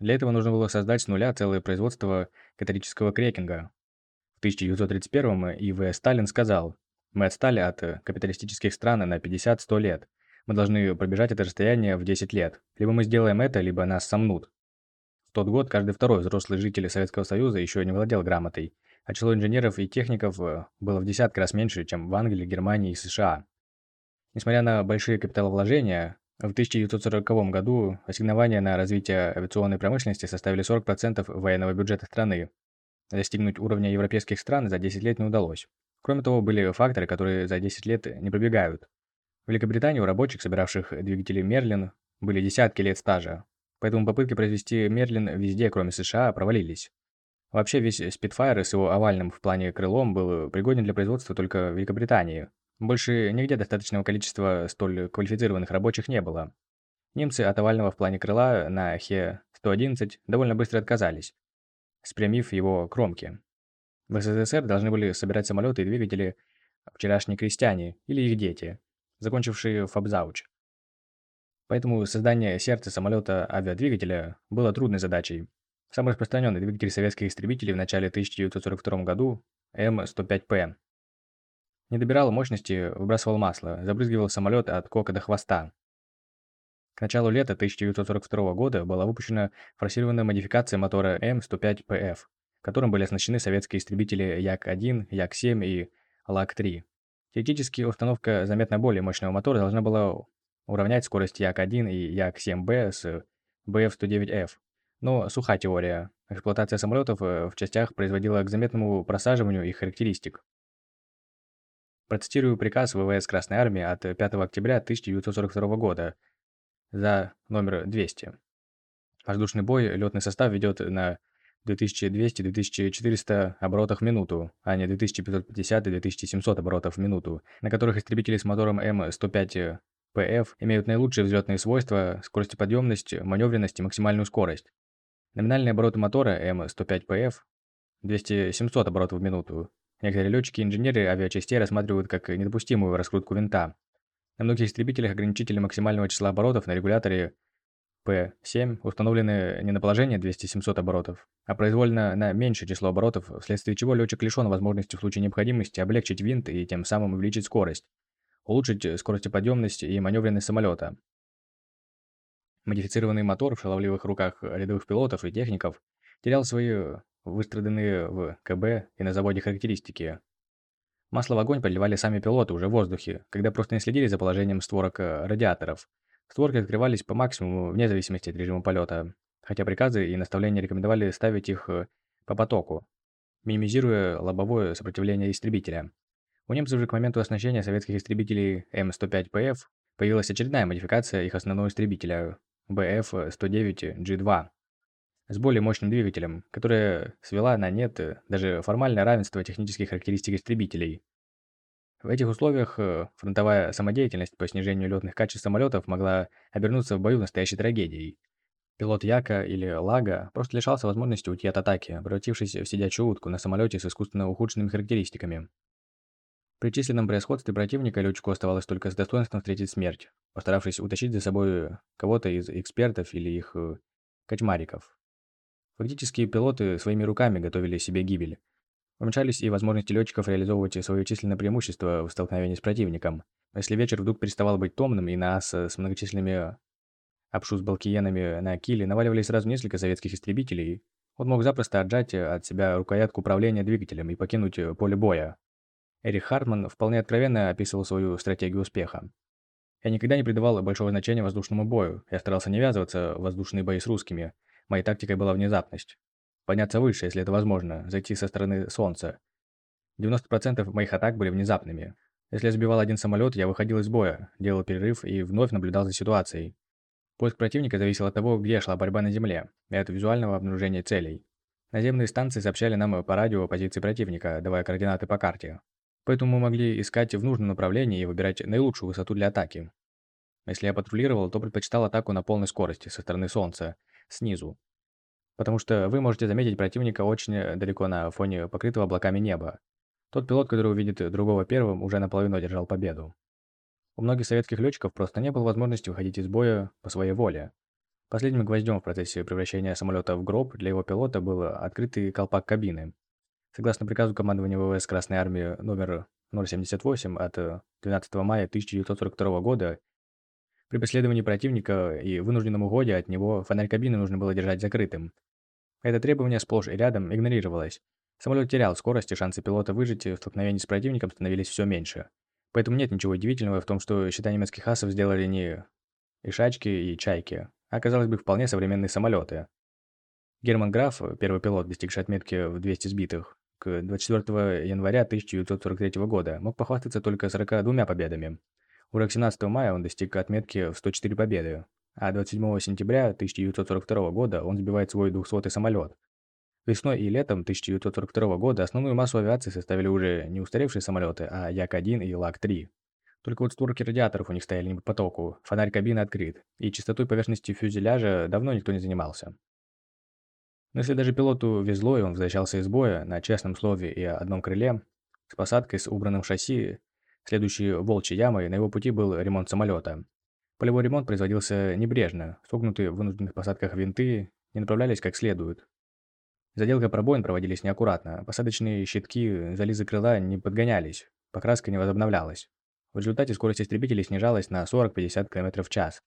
Для этого нужно было создать с нуля целое производство католического крекинга. В 1931 И.В. Сталин сказал, «Мы отстали от капиталистических стран на 50-100 лет. Мы должны пробежать это расстояние в 10 лет. Либо мы сделаем это, либо нас сомнут». В тот год каждый второй взрослый житель Советского Союза еще не владел грамотой, а число инженеров и техников э, было в десятки раз меньше, чем в Англии, Германии и США. Несмотря на большие капиталовложения, в 1940 году ассигнования на развитие авиационной промышленности составили 40% военного бюджета страны. Достигнуть уровня европейских стран за 10 лет не удалось. Кроме того, были факторы, которые за 10 лет не пробегают. В Великобритании у рабочих, собиравших двигатели Мерлин, были десятки лет стажа, поэтому попытки произвести Мерлин везде, кроме США, провалились. Вообще весь Spitfire с его овальным в плане крылом был пригоден для производства только в Великобритании, больше нигде достаточного количества столь квалифицированных рабочих не было. Немцы от овального в плане крыла на Хе-111 довольно быстро отказались, спрямив его кромки. В СССР должны были собирать самолеты и двигатели вчерашние крестьяне или их дети, закончившие фабзауч. Поэтому создание сердца самолета авиадвигателя было трудной задачей. Самый распространенный двигатель советских истребителей в начале 1942 году М-105П не добирал мощности, выбрасывал масло, забрызгивал самолет от кока до хвоста. К началу лета 1942 года была выпущена форсированная модификация мотора М105ПФ, которым были оснащены советские истребители Як-1, Як-7 и ЛаГГ-3. Теоретически установка заметно более мощного мотора должна была уравнять скорость Як-1 и Як-7Б с Bf-109F. Но суха теория. Эксплуатация самолетов э, в частях производила к заметному просаживанию их характеристик. Процитирую приказ ВВС Красной Армии от 5 октября 1942 года за номер 200. Воздушный бой летный состав ведет на 2200-2400 оборотов в минуту, а не 2550 и 2700 оборотов в минуту, на которых истребители с мотором М105ПФ имеют наилучшие взлетные свойства, скоростеподъемность, маневренность и максимальную скорость. Номинальные обороты мотора М105ПФ 200-700 оборотов в минуту, Некоторые летчики и инженеры авиачастей рассматривают как недопустимую раскрутку винта. На многих истребителях ограничители максимального числа оборотов на регуляторе P7 установлены не на положение 200-700 оборотов, а произвольно на меньшее число оборотов, вследствие чего летчик лишен возможности в случае необходимости облегчить винт и тем самым увеличить скорость, улучшить скоростеподъемность и маневренность самолета. Модифицированный мотор в шаловливых руках рядовых пилотов и техников терял свои выстраданные в КБ и на заводе характеристики. Масло в огонь подливали сами пилоты уже в воздухе, когда просто не следили за положением створок э, радиаторов. Створки открывались по максимуму вне зависимости от режима полета, хотя приказы и наставления рекомендовали ставить их э, по потоку, минимизируя лобовое сопротивление истребителя. У немцев же к моменту оснащения советских истребителей М105ПФ появилась очередная модификация их основного истребителя БФ-109G2 с более мощным двигателем, которая свела на нет э, даже формальное равенство технических характеристик истребителей. В этих условиях э, фронтовая самодеятельность по снижению летных качеств самолетов могла обернуться в бою настоящей трагедией. Пилот Яка или Лага просто лишался возможности уйти от атаки, превратившись в сидячую утку на самолете с искусственно ухудшенными характеристиками. При численном превосходстве противника летчику оставалось только с достоинством встретить смерть, постаравшись утащить за собой кого-то из экспертов или их э, кочмариков. Фактически пилоты своими руками готовили себе гибель. Уменьшались и возможности летчиков реализовывать свое численное преимущество в столкновении с противником. Если вечер вдруг переставал быть томным, и на ас с многочисленными обшус-балкиенами на киле наваливались сразу несколько советских истребителей, он мог запросто отжать от себя рукоятку управления двигателем и покинуть поле боя. Эрих Хартман вполне откровенно описывал свою стратегию успеха. Я никогда не придавал большого значения воздушному бою, я старался не ввязываться в воздушные бои с русскими, Моей тактикой была внезапность. Подняться выше, если это возможно, зайти со стороны Солнца. 90% моих атак были внезапными. Если я сбивал один самолет, я выходил из боя, делал перерыв и вновь наблюдал за ситуацией. Поиск противника зависел от того, где шла борьба на Земле, и от визуального обнаружения целей. Наземные станции сообщали нам по радио позиции противника, давая координаты по карте. Поэтому мы могли искать в нужном направлении и выбирать наилучшую высоту для атаки. Если я патрулировал, то предпочитал атаку на полной скорости со стороны Солнца, снизу. Потому что вы можете заметить противника очень э, далеко на фоне покрытого облаками неба. Тот пилот, который увидит другого первым, уже наполовину одержал победу. У многих советских летчиков просто не было возможности выходить из боя по своей воле. Последним гвоздем в процессе превращения самолета в гроб для его пилота был открытый колпак кабины. Согласно приказу командования ВВС Красной Армии номер 078 от 12 мая 1942 года при преследовании противника и вынужденном уходе от него фонарь кабины нужно было держать закрытым. Это требование сплошь и рядом игнорировалось. Самолет терял скорость, и шансы пилота выжить в столкновении с противником становились все меньше. Поэтому нет ничего удивительного в том, что счета немецких асов сделали не ишачки и чайки, а, казалось бы, вполне современные самолеты. Герман Граф, первый пилот, достигший отметки в 200 сбитых, к 24 января 1943 года мог похвастаться только 42 победами, уже к 17 мая он достиг отметки в 104 победы, а 27 сентября 1942 года он сбивает свой 200-й самолет. Весной и летом 1942 года основную массу авиации составили уже не устаревшие самолеты, а Як-1 и Лак-3. Только вот створки радиаторов у них стояли не по потоку, фонарь кабины открыт, и чистотой поверхности фюзеляжа давно никто не занимался. Но если даже пилоту везло, и он возвращался из боя на честном слове и одном крыле, с посадкой с убранным шасси, Следующей волчьей ямой на его пути был ремонт самолета. Полевой ремонт производился небрежно, согнутые в вынужденных посадках винты не направлялись как следует. Заделка пробоин проводились неаккуратно, посадочные щитки, зализы крыла не подгонялись, покраска не возобновлялась. В результате скорость истребителей снижалась на 40-50 км в час.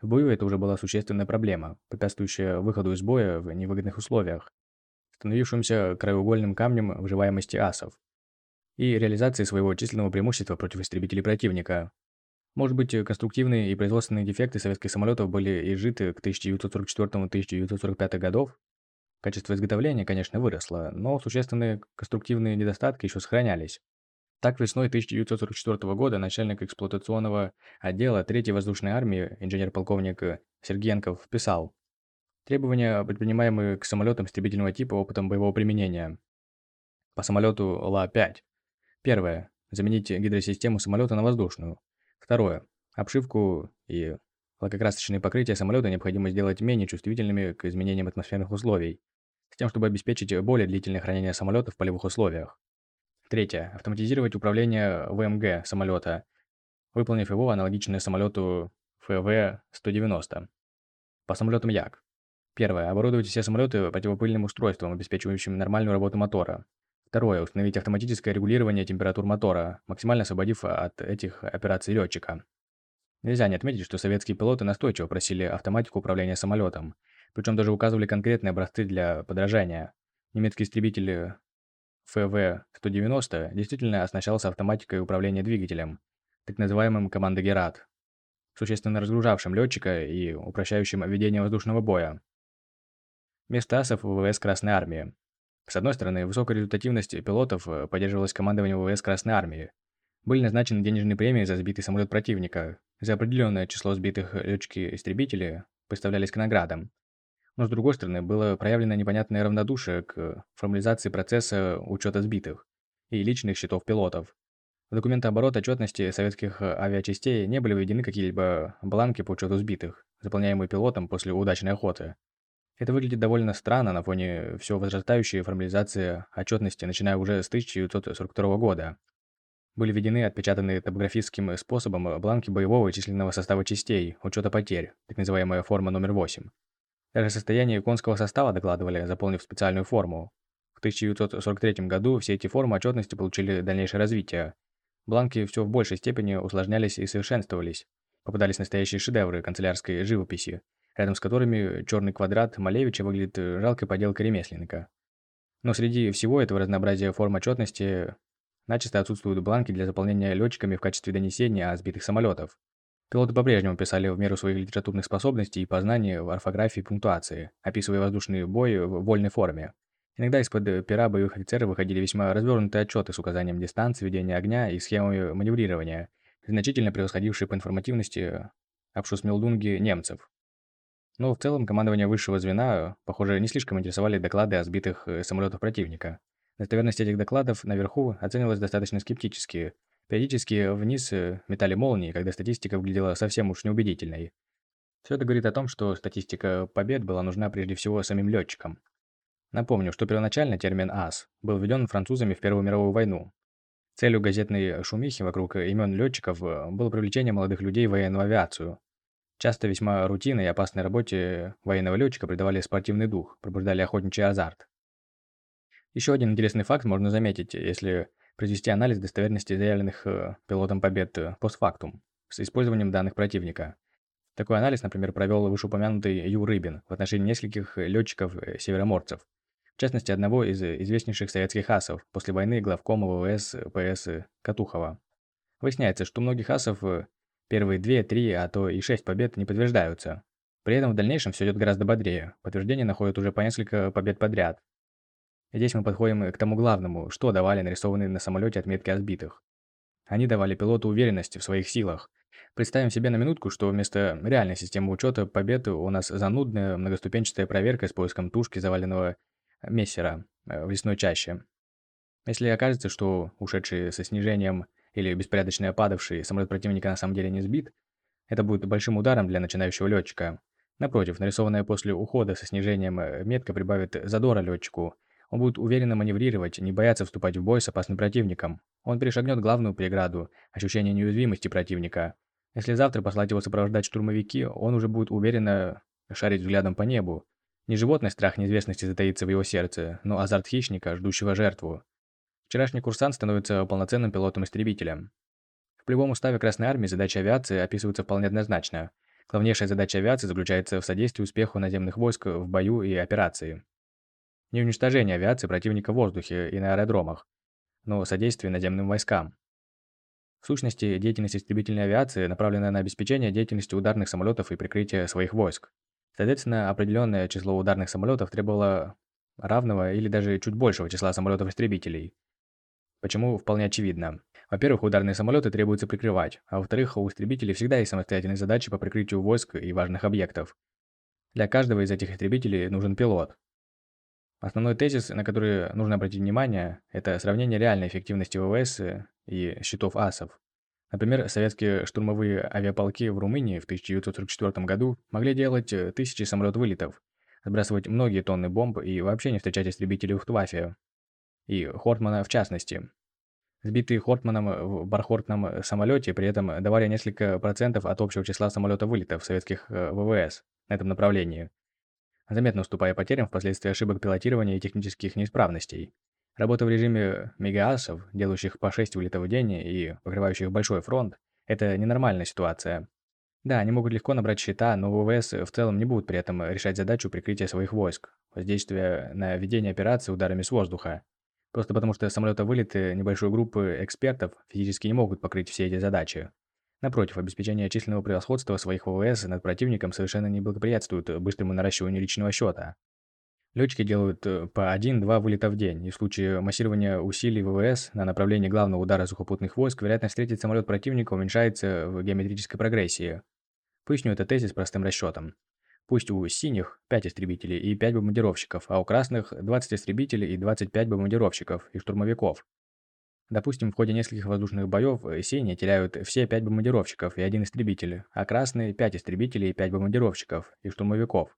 В бою это уже была существенная проблема, препятствующая выходу из боя в невыгодных условиях, становившимся краеугольным камнем выживаемости асов и реализации своего численного преимущества против истребителей противника. Может быть, конструктивные и производственные дефекты советских самолетов были изжиты к 1944-1945 годов? Качество изготовления, конечно, выросло, но существенные конструктивные недостатки еще сохранялись. Так, весной 1944 года начальник эксплуатационного отдела 3-й воздушной армии, инженер-полковник Сергенков, писал Требования, предпринимаемые к самолетам истребительного типа опытом боевого применения. По самолету Ла-5 Первое. Заменить гидросистему самолета на воздушную. Второе. Обшивку и лакокрасочные покрытия самолета необходимо сделать менее чувствительными к изменениям атмосферных условий, с тем, чтобы обеспечить более длительное хранение самолета в полевых условиях. Третье. Автоматизировать управление ВМГ самолета, выполнив его аналогичное самолету ФВ-190. По самолетам Як. Первое. Оборудовать все самолеты противопыльным устройством, обеспечивающим нормальную работу мотора. Второе. Установить автоматическое регулирование температур мотора, максимально освободив от этих операций летчика. Нельзя не отметить, что советские пилоты настойчиво просили автоматику управления самолетом, причем даже указывали конкретные образцы для подражания. Немецкий истребитель ФВ-190 действительно оснащался автоматикой управления двигателем, так называемым командогерат, существенно разгружавшим летчика и упрощающим ведение воздушного боя. Место асов ВВС Красной Армии. С одной стороны, высокая результативность пилотов э, поддерживалась командованием ВВС Красной Армии. Были назначены денежные премии за сбитый самолет противника. За определенное число сбитых летчики-истребители поставлялись к наградам. Но с другой стороны, было проявлено непонятное равнодушие к формализации процесса учета сбитых и личных счетов пилотов. В документооборот отчетности советских авиачастей не были введены какие-либо бланки по учету сбитых, заполняемые пилотом после удачной охоты. Это выглядит довольно странно на фоне все возрастающей формализации отчетности, начиная уже с 1942 года. Были введены отпечатанные топографическим способом бланки боевого и численного состава частей, учета потерь, так называемая форма номер 8. Даже состояние конского состава докладывали, заполнив специальную форму. В 1943 году все эти формы отчетности получили дальнейшее развитие. Бланки все в большей степени усложнялись и совершенствовались. Попадались настоящие шедевры канцелярской живописи, рядом с которыми черный квадрат Малевича выглядит жалкой поделкой ремесленника. Но среди всего этого разнообразия форм отчетности начисто отсутствуют бланки для заполнения летчиками в качестве донесения о сбитых самолетов. Пилоты по-прежнему писали в меру своих литературных способностей и познаний в орфографии и пунктуации, описывая воздушные бои в вольной форме. Иногда из-под пера боевых офицеров выходили весьма развернутые отчеты с указанием дистанции, ведения огня и схемами маневрирования, значительно превосходившие по информативности обшусмелдунги немцев. Но в целом командование высшего звена, похоже, не слишком интересовали доклады о сбитых э, самолетах противника. Достоверность этих докладов наверху оценивалась достаточно скептически, Периодически вниз э, метали молнии, когда статистика выглядела совсем уж неубедительной. Все это говорит о том, что статистика побед была нужна прежде всего самим летчикам. Напомню, что первоначально термин «ас» был введен французами в Первую мировую войну. Целью газетной шумихи вокруг имен летчиков э, было привлечение молодых людей в военную авиацию. Часто весьма рутинной и опасной работе военного летчика придавали спортивный дух, пробуждали охотничий азарт. Еще один интересный факт можно заметить, если произвести анализ достоверности заявленных э, пилотом побед э, постфактум с использованием данных противника. Такой анализ, например, провел вышеупомянутый Ю Рыбин в отношении нескольких летчиков-североморцев, в частности, одного из известнейших советских асов, после войны главкома ВВС ПС Катухова. Выясняется, что многих асов э, первые две, три, а то и шесть побед не подтверждаются. При этом в дальнейшем все идет гораздо бодрее. Подтверждение находят уже по несколько побед подряд. Здесь мы подходим к тому главному, что давали нарисованные на самолете отметки о сбитых. Они давали пилоту уверенности в своих силах. Представим себе на минутку, что вместо реальной системы учета победы у нас занудная многоступенчатая проверка с поиском тушки заваленного мессера э, в лесной чаще. Если окажется, что ушедший со снижением или беспорядочно падавший самолет противника на самом деле не сбит, это будет большим ударом для начинающего летчика. Напротив, нарисованная после ухода со снижением э, метка прибавит задора летчику – он будет уверенно маневрировать, не бояться вступать в бой с опасным противником. Он перешагнет главную преграду – ощущение неуязвимости противника. Если завтра послать его сопровождать штурмовики, он уже будет уверенно шарить взглядом по небу. Не животный страх неизвестности затаится в его сердце, но азарт хищника, ждущего жертву. Вчерашний курсант становится полноценным пилотом-истребителем. В полевом уставе Красной Армии задачи авиации описываются вполне однозначно. Главнейшая задача авиации заключается в содействии успеху наземных войск в бою и операции не уничтожение авиации противника в воздухе и на аэродромах, но содействие наземным войскам. В сущности, деятельность истребительной авиации направлена на обеспечение деятельности ударных самолетов и прикрытие своих войск. Соответственно, определенное число ударных самолетов требовало равного или даже чуть большего числа самолетов-истребителей. Почему, вполне очевидно. Во-первых, ударные самолеты требуется прикрывать, а во-вторых, у истребителей всегда есть самостоятельные задачи по прикрытию войск и важных объектов. Для каждого из этих истребителей нужен пилот, Основной тезис, на который нужно обратить внимание, это сравнение реальной эффективности ВВС и счетов асов. Например, советские штурмовые авиаполки в Румынии в 1944 году могли делать тысячи самолет-вылетов, сбрасывать многие тонны бомб и вообще не встречать истребителей Ухтваффе. И Хортмана в частности. Сбитые Хортманом в бархортном самолете при этом давали несколько процентов от общего числа самолета-вылетов советских э, ВВС на этом направлении заметно уступая потерям впоследствии ошибок пилотирования и технических неисправностей. Работа в режиме мегаасов, делающих по 6 вылетов в день и покрывающих большой фронт, это ненормальная ситуация. Да, они могут легко набрать счета, но ВВС в целом не будут при этом решать задачу прикрытия своих войск, воздействия на ведение операции ударами с воздуха. Просто потому что самолета-вылеты небольшой группы экспертов физически не могут покрыть все эти задачи. Напротив, обеспечение численного превосходства своих ВВС над противником совершенно не благоприятствует быстрому наращиванию личного счета. Летчики делают э, по 1-2 вылета в день, и в случае массирования усилий ВВС на направлении главного удара сухопутных войск вероятность встретить самолет противника уменьшается в геометрической прогрессии. Поясню этот тезис простым расчетом. Пусть у синих 5 истребителей и 5 бомбардировщиков, а у красных 20 истребителей и 25 бомбардировщиков и штурмовиков. Допустим, в ходе нескольких воздушных боев э, синие теряют все 5 бомбардировщиков и один истребитель, а красные 5 истребителей и 5 бомбардировщиков и штурмовиков.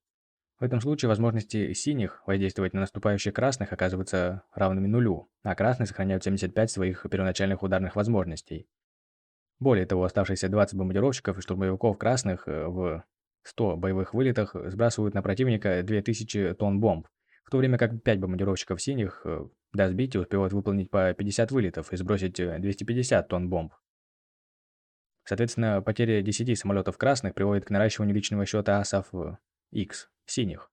В этом случае возможности синих воздействовать на наступающих красных оказываются равными нулю, а красные сохраняют 75 своих первоначальных ударных возможностей. Более того, оставшиеся 20 бомбардировщиков и штурмовиков красных э, в 100 боевых вылетах сбрасывают на противника 2000 тонн бомб, в то время как 5 бомбардировщиков синих э, до сбития успевают выполнить по 50 вылетов и сбросить 250 э, тонн бомб. Соответственно, потеря 10 самолетов красных приводит к наращиванию личного счета асов X синих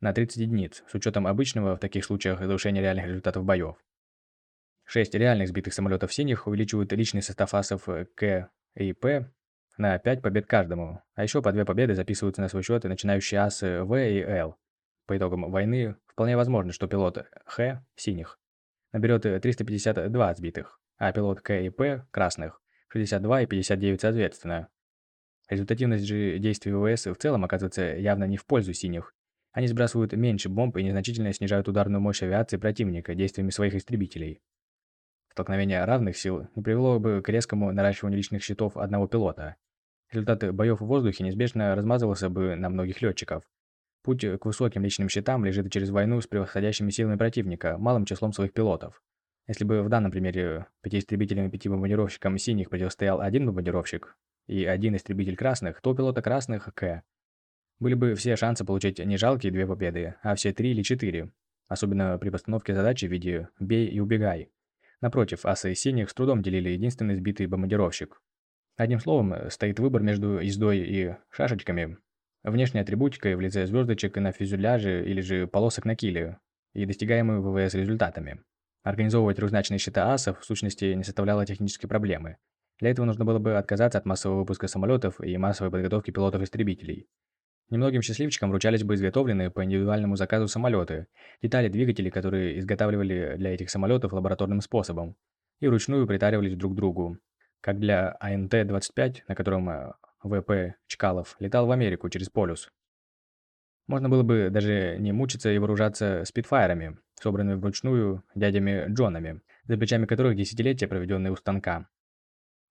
на 30 единиц, с учетом обычного в таких случаях разрушения реальных результатов боев. 6 реальных сбитых самолетов синих увеличивают личный состав асов К и П на 5 побед каждому, а еще по 2 победы записываются на свой счет начинающие асы В и Л. По итогам войны вполне возможно, что пилот Х синих наберет 352 сбитых, а пилот К и П красных 62 и 59 соответственно. Результативность же действий ВВС в целом оказывается явно не в пользу синих. Они сбрасывают меньше бомб и незначительно снижают ударную мощь авиации противника действиями своих истребителей. Столкновение равных сил не привело бы к резкому наращиванию личных счетов одного пилота. Результат боев в воздухе неизбежно размазывался бы на многих летчиков. Путь к высоким личным счетам лежит через войну с превосходящими силами противника, малым числом своих пилотов. Если бы в данном примере пяти истребителям и пяти бомбардировщикам синих противостоял один бомбардировщик, и один истребитель красных, то у пилота красных К. Были бы все шансы получить не жалкие две победы, а все три или четыре. Особенно при постановке задачи в виде «бей и убегай». Напротив, асы синих с трудом делили единственный сбитый бомбардировщик. Одним словом, стоит выбор между ездой и шашечками, внешней атрибутикой в лице звездочек на фюзеляже или же полосок на киле, и достигаемые ВВС результатами. Организовывать трехзначные счета асов в сущности не составляло технической проблемы, для этого нужно было бы отказаться от массового выпуска самолетов и массовой подготовки пилотов-истребителей. Немногим счастливчикам вручались бы изготовленные по индивидуальному заказу самолеты, детали двигателей, которые изготавливали для этих самолетов лабораторным способом, и вручную притаривались друг к другу, как для АНТ-25, на котором э, ВП Чкалов летал в Америку через полюс. Можно было бы даже не мучиться и вооружаться спидфайрами, собранными вручную дядями Джонами, за плечами которых десятилетия, проведенные у станка.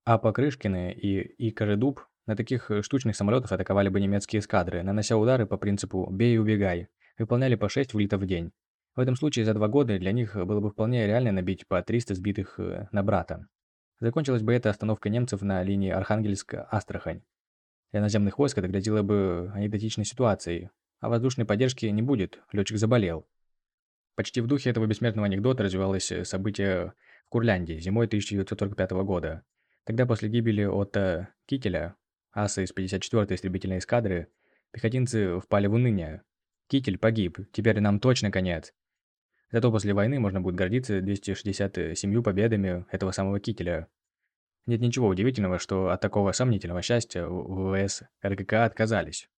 А Покрышкины и Икоридуб на таких э, штучных самолетах атаковали бы немецкие эскадры, нанося удары по принципу «бей и убегай», выполняли по 6 вылетов в день. В этом случае за два года для них было бы вполне реально набить по 300 сбитых э, на брата. Закончилась бы эта остановка немцев на линии Архангельск-Астрахань. Для наземных войск это грозило бы анекдотичной ситуацией, а воздушной поддержки не будет, летчик заболел. Почти в духе этого бессмертного анекдота развивалось э, событие в Курляндии зимой 1945 года. Тогда после гибели Отто Кителя, аса из 54-й истребительной эскадры, пехотинцы впали в уныние. Китель погиб, теперь нам точно конец. Зато после войны можно будет гордиться 267 победами этого самого Кителя. Нет ничего удивительного, что от такого сомнительного счастья ВВС РККА отказались.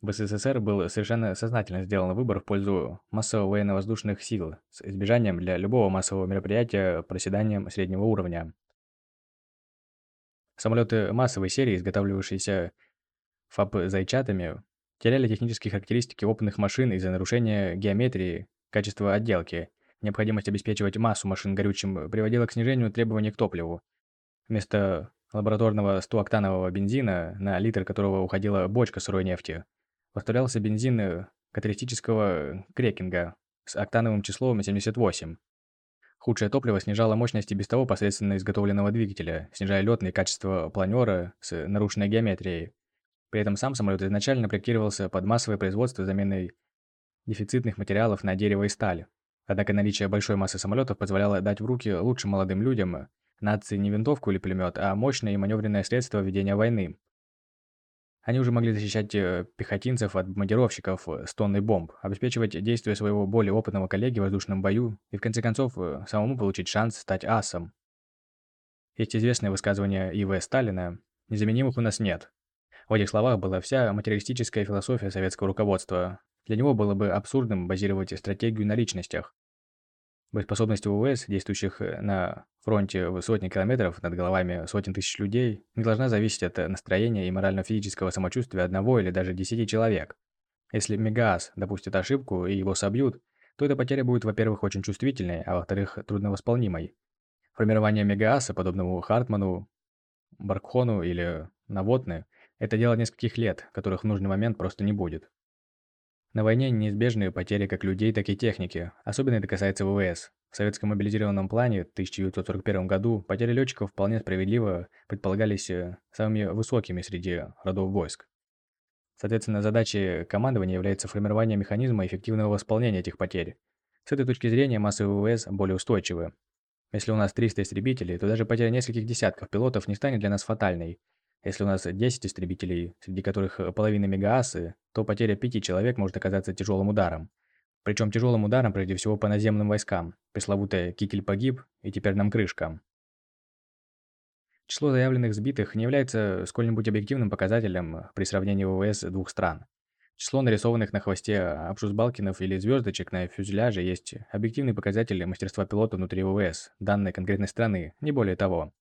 В СССР был совершенно сознательно сделан выбор в пользу массового военно-воздушных сил с избежанием для любого массового мероприятия проседанием среднего уровня. Самолеты массовой серии, изготавливавшиеся ФАП-зайчатами, теряли технические характеристики опытных машин из-за нарушения геометрии, качества отделки. Необходимость обеспечивать массу машин горючим приводила к снижению требований к топливу. Вместо лабораторного 100-октанового бензина, на литр которого уходила бочка сырой нефти, поставлялся бензин каталитического крекинга с октановым числом 78. Худшее топливо снижало мощность и без того посредственно изготовленного двигателя, снижая летные качества планера с нарушенной геометрией. При этом сам самолет изначально проектировался под массовое производство заменой дефицитных материалов на дерево и сталь. Однако наличие большой массы самолетов позволяло дать в руки лучшим молодым людям нации не винтовку или пулемет, а мощное и маневренное средство ведения войны. Они уже могли защищать э, пехотинцев от бомбардировщиков э, с тонной бомб, обеспечивать действия своего более опытного коллеги в воздушном бою и в конце концов э, самому получить шанс стать асом. Есть известное высказывание И.В. Сталина «Незаменимых у нас нет». В этих словах была вся материалистическая философия советского руководства. Для него было бы абсурдным базировать стратегию на личностях. Боеспособность ВВС, действующих э, на фронте в сотни километров над головами сотен тысяч людей, не должна зависеть от настроения и морально-физического самочувствия одного или даже десяти человек. Если Мегаас допустит ошибку и его собьют, то эта потеря будет, во-первых, очень чувствительной, а во-вторых, трудновосполнимой. Формирование Мегааса, подобному Хартману, Баркхону или Навотны, это дело нескольких лет, которых в нужный момент просто не будет. На войне неизбежны потери как людей, так и техники. Особенно это касается ВВС. В советском мобилизированном плане в 1941 году потери летчиков вполне справедливо предполагались э, самыми высокими среди родов войск. Соответственно, задачей командования является формирование механизма эффективного восполнения этих потерь. С этой точки зрения массы ВВС более устойчивы. Если у нас 300 истребителей, то даже потеря нескольких десятков пилотов не станет для нас фатальной, если у нас 10 истребителей, среди которых э, половина мегаасы, то потеря 5 человек может оказаться тяжелым ударом. Причем тяжелым ударом прежде всего по наземным войскам. Пресловутая «Кикель погиб» и теперь нам крышка. Число заявленных сбитых не является сколь-нибудь объективным показателем при сравнении ВВС двух стран. Число нарисованных на хвосте обшузбалкинов или звездочек на фюзеляже есть объективный показатель мастерства пилота внутри ВВС данной конкретной страны, не более того.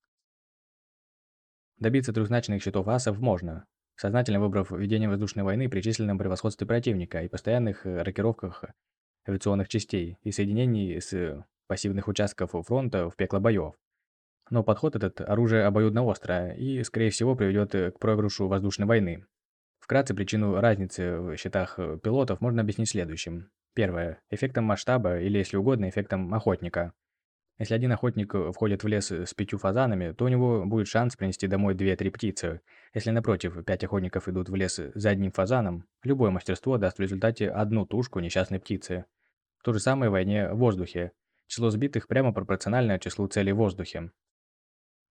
Добиться трехзначных счетов асов можно, сознательно выбрав ведение воздушной войны при численном превосходстве противника и постоянных э, рокировках авиационных частей и соединений с пассивных участков фронта в пекло боев. Но подход этот оружие обоюдно острое и, скорее всего, приведет э, к проигрышу воздушной войны. Вкратце причину разницы в счетах э, пилотов можно объяснить следующим. Первое. Эффектом масштаба или, если угодно, эффектом охотника. Если один охотник э, входит в лес э, с пятью фазанами, то у него будет шанс принести домой две-три птицы. Если, напротив, пять охотников идут в лес за одним фазаном, любое мастерство даст в результате одну тушку несчастной птицы. То же самое в войне в воздухе. Число сбитых прямо пропорционально числу целей в воздухе.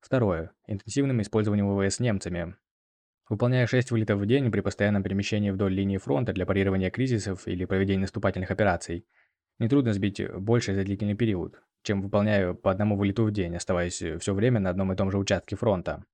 Второе. Интенсивным использованием ВВС немцами. Выполняя 6 вылетов в день при постоянном перемещении вдоль линии фронта для парирования кризисов или проведения наступательных операций, нетрудно сбить больше за длительный период чем выполняю по одному вылету в день, оставаясь все время на одном и том же участке фронта.